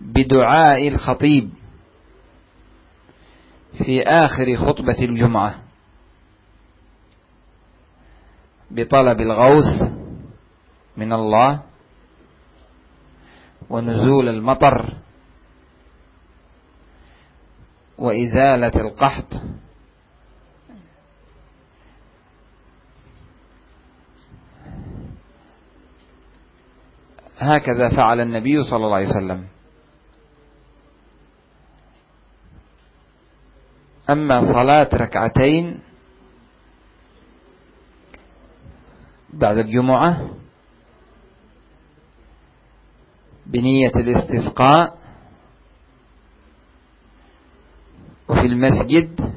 D: بدعاء الخطيب في آخر خطبة الجمعة. بطلب الغوث من الله ونزول المطر وإزالة القحط. هكذا فعل النبي صلى الله عليه وسلم. أما صلاة ركعتين بعد الجمعة بنية الاستسقاء وفي المسجد.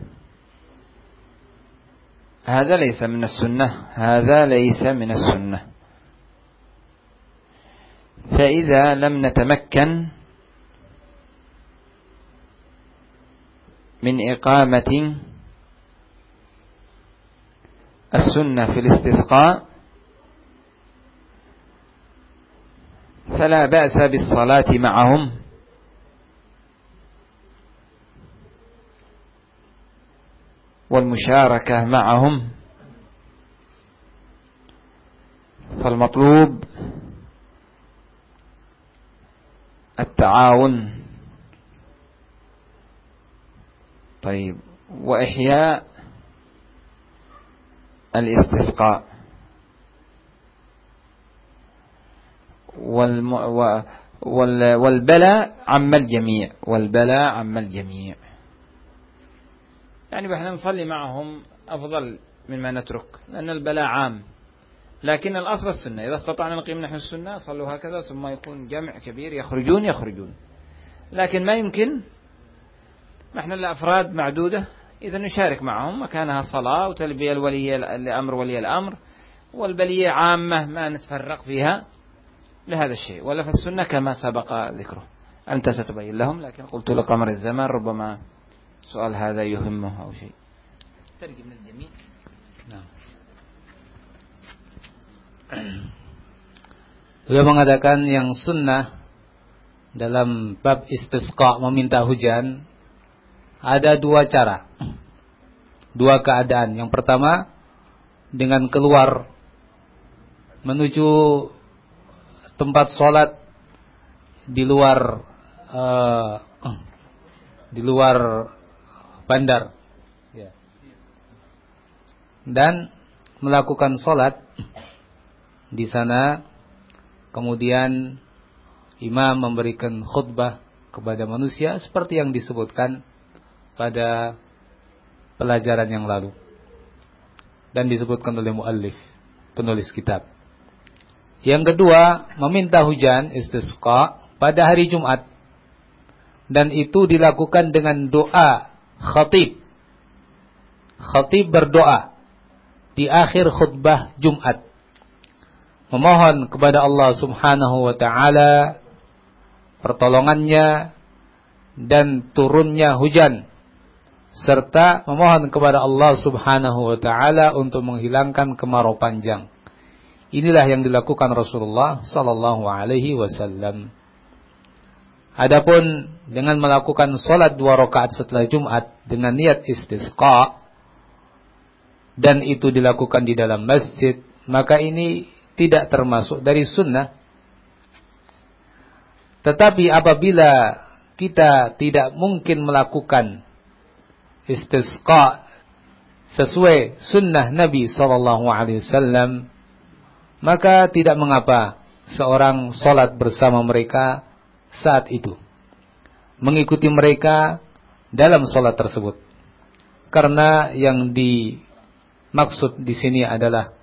D: هذا ليس من السنة. هذا ليس من السنة. فإذا لم نتمكن من إقامة السنة في الاستسقاء فلا بأس بالصلاة معهم. والمشاركة معهم. فالمطلوب التعاون. طيب وإحياء الاستسقاء. والم... وال... والبلاء عم الجميع. والبلاء عم الجميع.
C: يعني إحنا نصلي معهم أفضل مما نترك لأن البلاء عام. لكن الأصل السنة إذا استطعنا نقيم نحن السنة صلوا هكذا ثم يكون جمع كبير يخرجون يخرجون. لكن ما يمكن نحن الأفراد معدودة إذا نشارك معهم مكانها صلاة وتلبية الولي لأمر ولي الأمر والبلية عامة ما نتفرق فيها. لهذا الشيء ولا في السنة كما سبق ذكره أنت ستبين لهم لكن قلت لقمر الزمان ربما سؤال هذا يهمه أو شيء ترجم من الجميع نعم
B: Beliau mengatakan yang sunnah dalam bab istisqa meminta hujan ada dua cara. Dua keadaan. Yang pertama dengan keluar menuju tempat sholat di luar uh, di luar bandar ya. dan melakukan sholat di sana kemudian imam memberikan khutbah kepada manusia seperti yang disebutkan pada pelajaran yang lalu dan disebutkan oleh muallif penulis kitab. Yang kedua, meminta hujan istisqa pada hari Jumat dan itu dilakukan dengan doa khatib. Khatib berdoa di akhir khutbah Jumat memohon kepada Allah Subhanahu wa taala pertolongannya dan turunnya hujan serta memohon kepada Allah Subhanahu wa taala untuk menghilangkan kemarau panjang. Inilah yang dilakukan Rasulullah sallallahu alaihi wasallam. Adapun dengan melakukan salat dua rakaat setelah Jumat dengan niat istisqa dan itu dilakukan di dalam masjid, maka ini tidak termasuk dari sunnah. Tetapi apabila kita tidak mungkin melakukan istisqa sesuai sunnah Nabi sallallahu alaihi wasallam maka tidak mengapa seorang sholat bersama mereka saat itu mengikuti mereka dalam sholat tersebut karena yang di maksud di sini adalah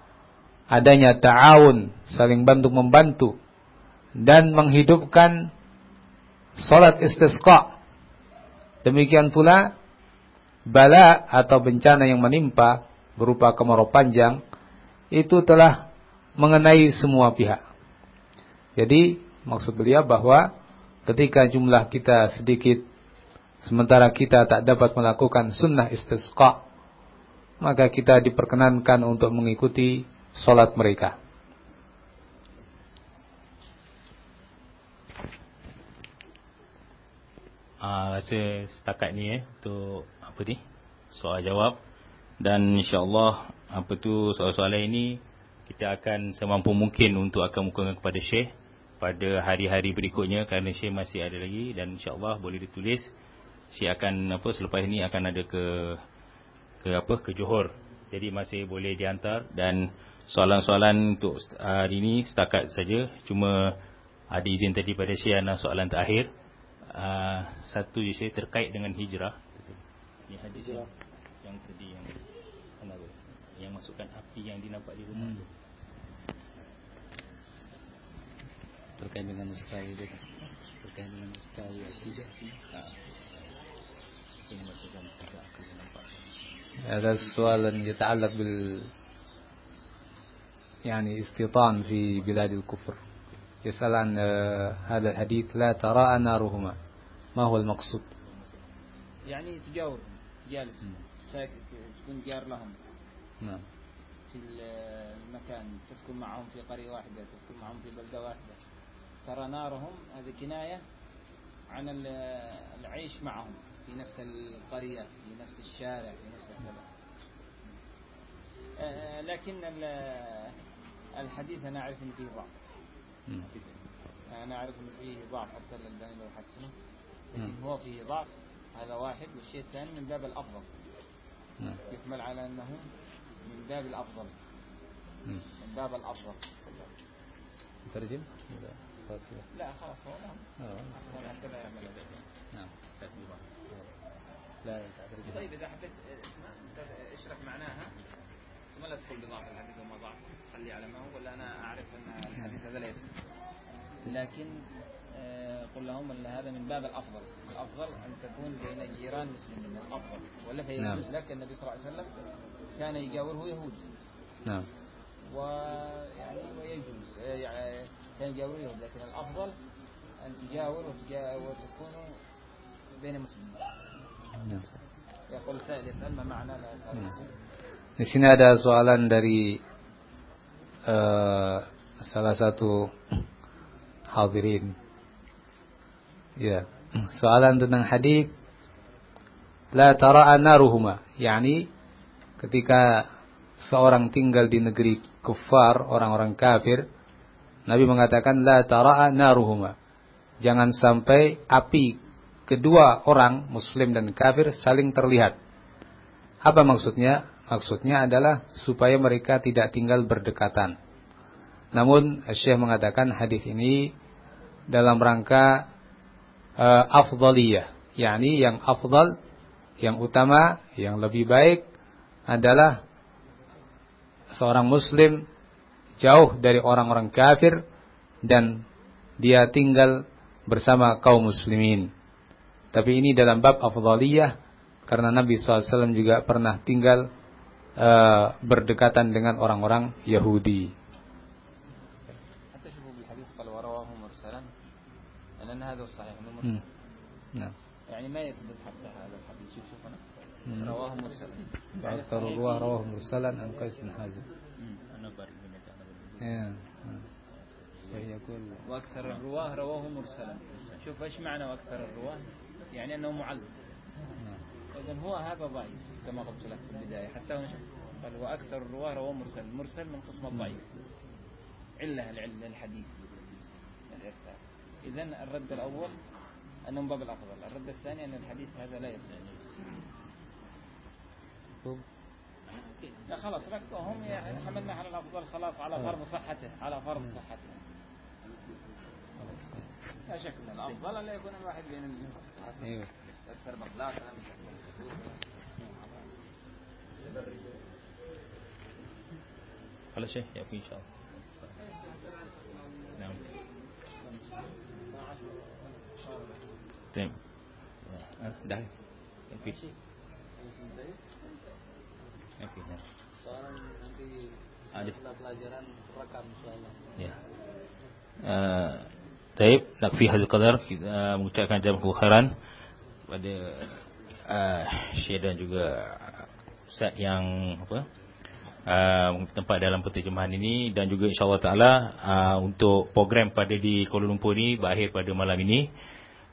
B: adanya ta'awun, saling bantu membantu dan menghidupkan salat istisqa. Demikian pula bala atau bencana yang menimpa berupa kemarau panjang itu telah mengenai semua pihak. Jadi maksud beliau bahwa ketika jumlah kita sedikit sementara kita tak dapat melakukan sunnah istisqa maka kita diperkenankan untuk mengikuti solat mereka.
E: Uh, rasa setakat ni eh untuk apa ni soal jawab dan insyaallah apa tu soal-soalan ini kita akan semampu mungkin untuk akan mukakan kepada Syekh pada hari-hari berikutnya kerana Syekh masih ada lagi dan insyaallah boleh ditulis. Syekh akan apa selepas ini akan ada ke ke apa ke Johor. Jadi masih boleh dihantar dan soalan-soalan untuk hari ini setakat saja. Cuma ada izin tadi pada Syekh soalan terakhir. Uh, satu je Syekh terkait dengan hijrah. Ini hadis yang, tadi yang yang masukkan api yang dinampak di rumah hmm.
B: Terkait dengan Australia itu terkait dengan Australia tidak sih ini masukkan tidak akan dinampak هذا السؤال يتعلق بال يعني استيطان في بلاد الكفر. يسأل عن هذا الحديث لا تراءى نارهما ما هو المقصود؟
C: يعني تجاور جالس تكون جار لهم.
B: نعم.
C: في المكان تسكن معهم في قرية واحدة تسكن معهم في بلدة واحدة. ترى نارهم هذه كناية عن العيش معهم في نفس القرية في نفس الشارع في نفس الكذا آه، لكن الحديث أنا أعرف أن فيه ضعف. أنا أعرف أن فيه ضعف حتى الألباني لو حسنه لكن هو فيه ضعف هذا واحد. والشيء الثاني من باب الأفضل. يحمل على أنه من باب الأفضل. من باب الأفضل.
B: ترجم
C: لا خلاص هو لا هكذا يعمل نعم لا طيب إذا حبيت اسمع اشرح معناها. ثم لا تدخل بضعف الحديث وما ضعف. خلي على ما هو ولا أنا أعرف أن الحديث هذا لا لكن آه، قل لهم أن هذا من باب الأفضل. الأفضل أن تكون بين جيران مسلمين الأفضل. ولا فيجوز نعم. لك النبي صلى الله عليه وسلم كان يجاوره يهود.
B: نعم.
C: ويعني ويجوز آه، يعني كان يجاوره يهود لكن الأفضل أن تجاور وتكونوا بين مسلمين نعم يقول سائل يسأل ما معنى لا نعم.
B: Di sini ada soalan dari uh, salah satu hadirin. Ya, soalan tentang hadis la tara naruhuma, yakni ketika seorang tinggal di negeri kufar, orang-orang kafir, Nabi mengatakan la tara naruhuma. Jangan sampai api kedua orang muslim dan kafir saling terlihat. Apa maksudnya? Maksudnya adalah supaya mereka tidak tinggal berdekatan. Namun Syekh mengatakan hadis ini dalam rangka uh, afdaliyah, yakni yang afdal, yang utama, yang lebih baik adalah seorang muslim jauh dari orang-orang kafir dan dia tinggal bersama kaum muslimin. Tapi ini dalam bab afdaliyah karena Nabi SAW juga pernah tinggal uh, berdekatan dengan orang-orang Yahudi.
C: نعم يعني ما يثبت حتى هذا الحديث شوف شوف أنا
B: رواه مرسلا أكثر الرواه رواه مرسلا عن قيس بن حازم أنا
C: يقول وأكثر الرواة رواه مرسلا. شوف إيش معنى وأكثر الرواة؟ يعني أنه معلق إذا هو هذا ضعيف كما قلت لك في البداية. حتى قال وأكثر الرواة رواه مرسل. مرسل من قسم الضعيف. علة العلة الحديث الإرسال. إذا الرد الأول أنه من باب الأفضل. الرد الثاني أن الحديث هذا لا يصح لا خلاص هم حملنا على الأفضل خلاص على فرض صحته على فرض صحته. لا شك أن الأفضل أن لا يكون الواحد بين أيوه. أكثر مقدار
E: خلاص شيخ يكفي إن شاء الله. نعم. طيب آه، dah يكفي يكفي. Okey.
B: Soalan nanti
E: ah,
B: ada pelajaran rekam soalan.
E: Ya. Uh, Taib nak fikir hadil qadar kita uh, mengucapkan jam kebukaran pada uh, eh, Syed dan juga Ustaz yang apa uh, tempat dalam penterjemahan ini dan juga insyaAllah ta'ala uh, untuk program pada di Kuala Lumpur ini berakhir pada malam ini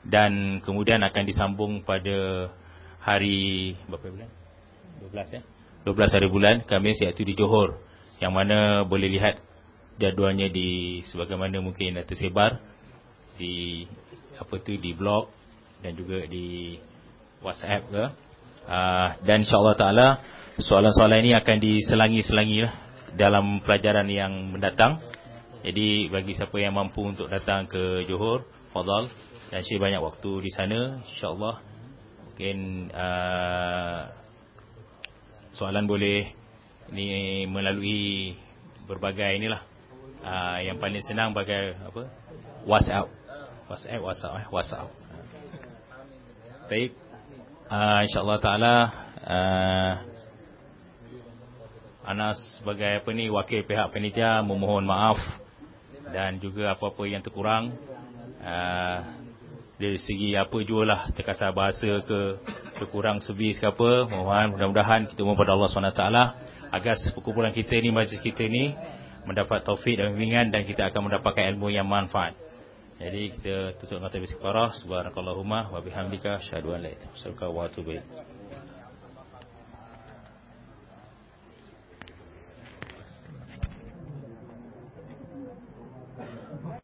E: dan kemudian akan disambung pada hari berapa bulan? 12 ya? Eh? 12 hari bulan Khamis iaitu di Johor. Yang mana boleh lihat jadualnya di sebagaimana mungkin tersebar di apa tu di blog dan juga di WhatsApp ke. Uh, dan insyaallah taala soalan-soalan ini akan diselangi-selangi lah dalam pelajaran yang mendatang. Jadi bagi siapa yang mampu untuk datang ke Johor fadal dan syekh banyak waktu di sana insyaallah mungkin uh, soalan boleh ni melalui berbagai inilah. Uh, yang paling senang bagai apa? WhatsApp. WhatsApp WhatsApp eh WhatsApp. Baik. Uh, insyaallah taala uh, Anas sebagai apa ni wakil pihak panitia memohon maaf dan juga apa-apa yang terkurang. Uh, dari segi apa jualah terkasar bahasa ke terkurang servis ke apa mohon mudah-mudahan kita mohon pada Allah SWT agar perkumpulan kita ni majlis kita ni mendapat taufik dan bimbingan dan kita akan mendapatkan ilmu yang manfaat. Jadi kita tutup dengan tabis keparah subhanakallahumma wa bihamdika syahadu an la ilaha illa anta astaghfiruka wa atubu ilaik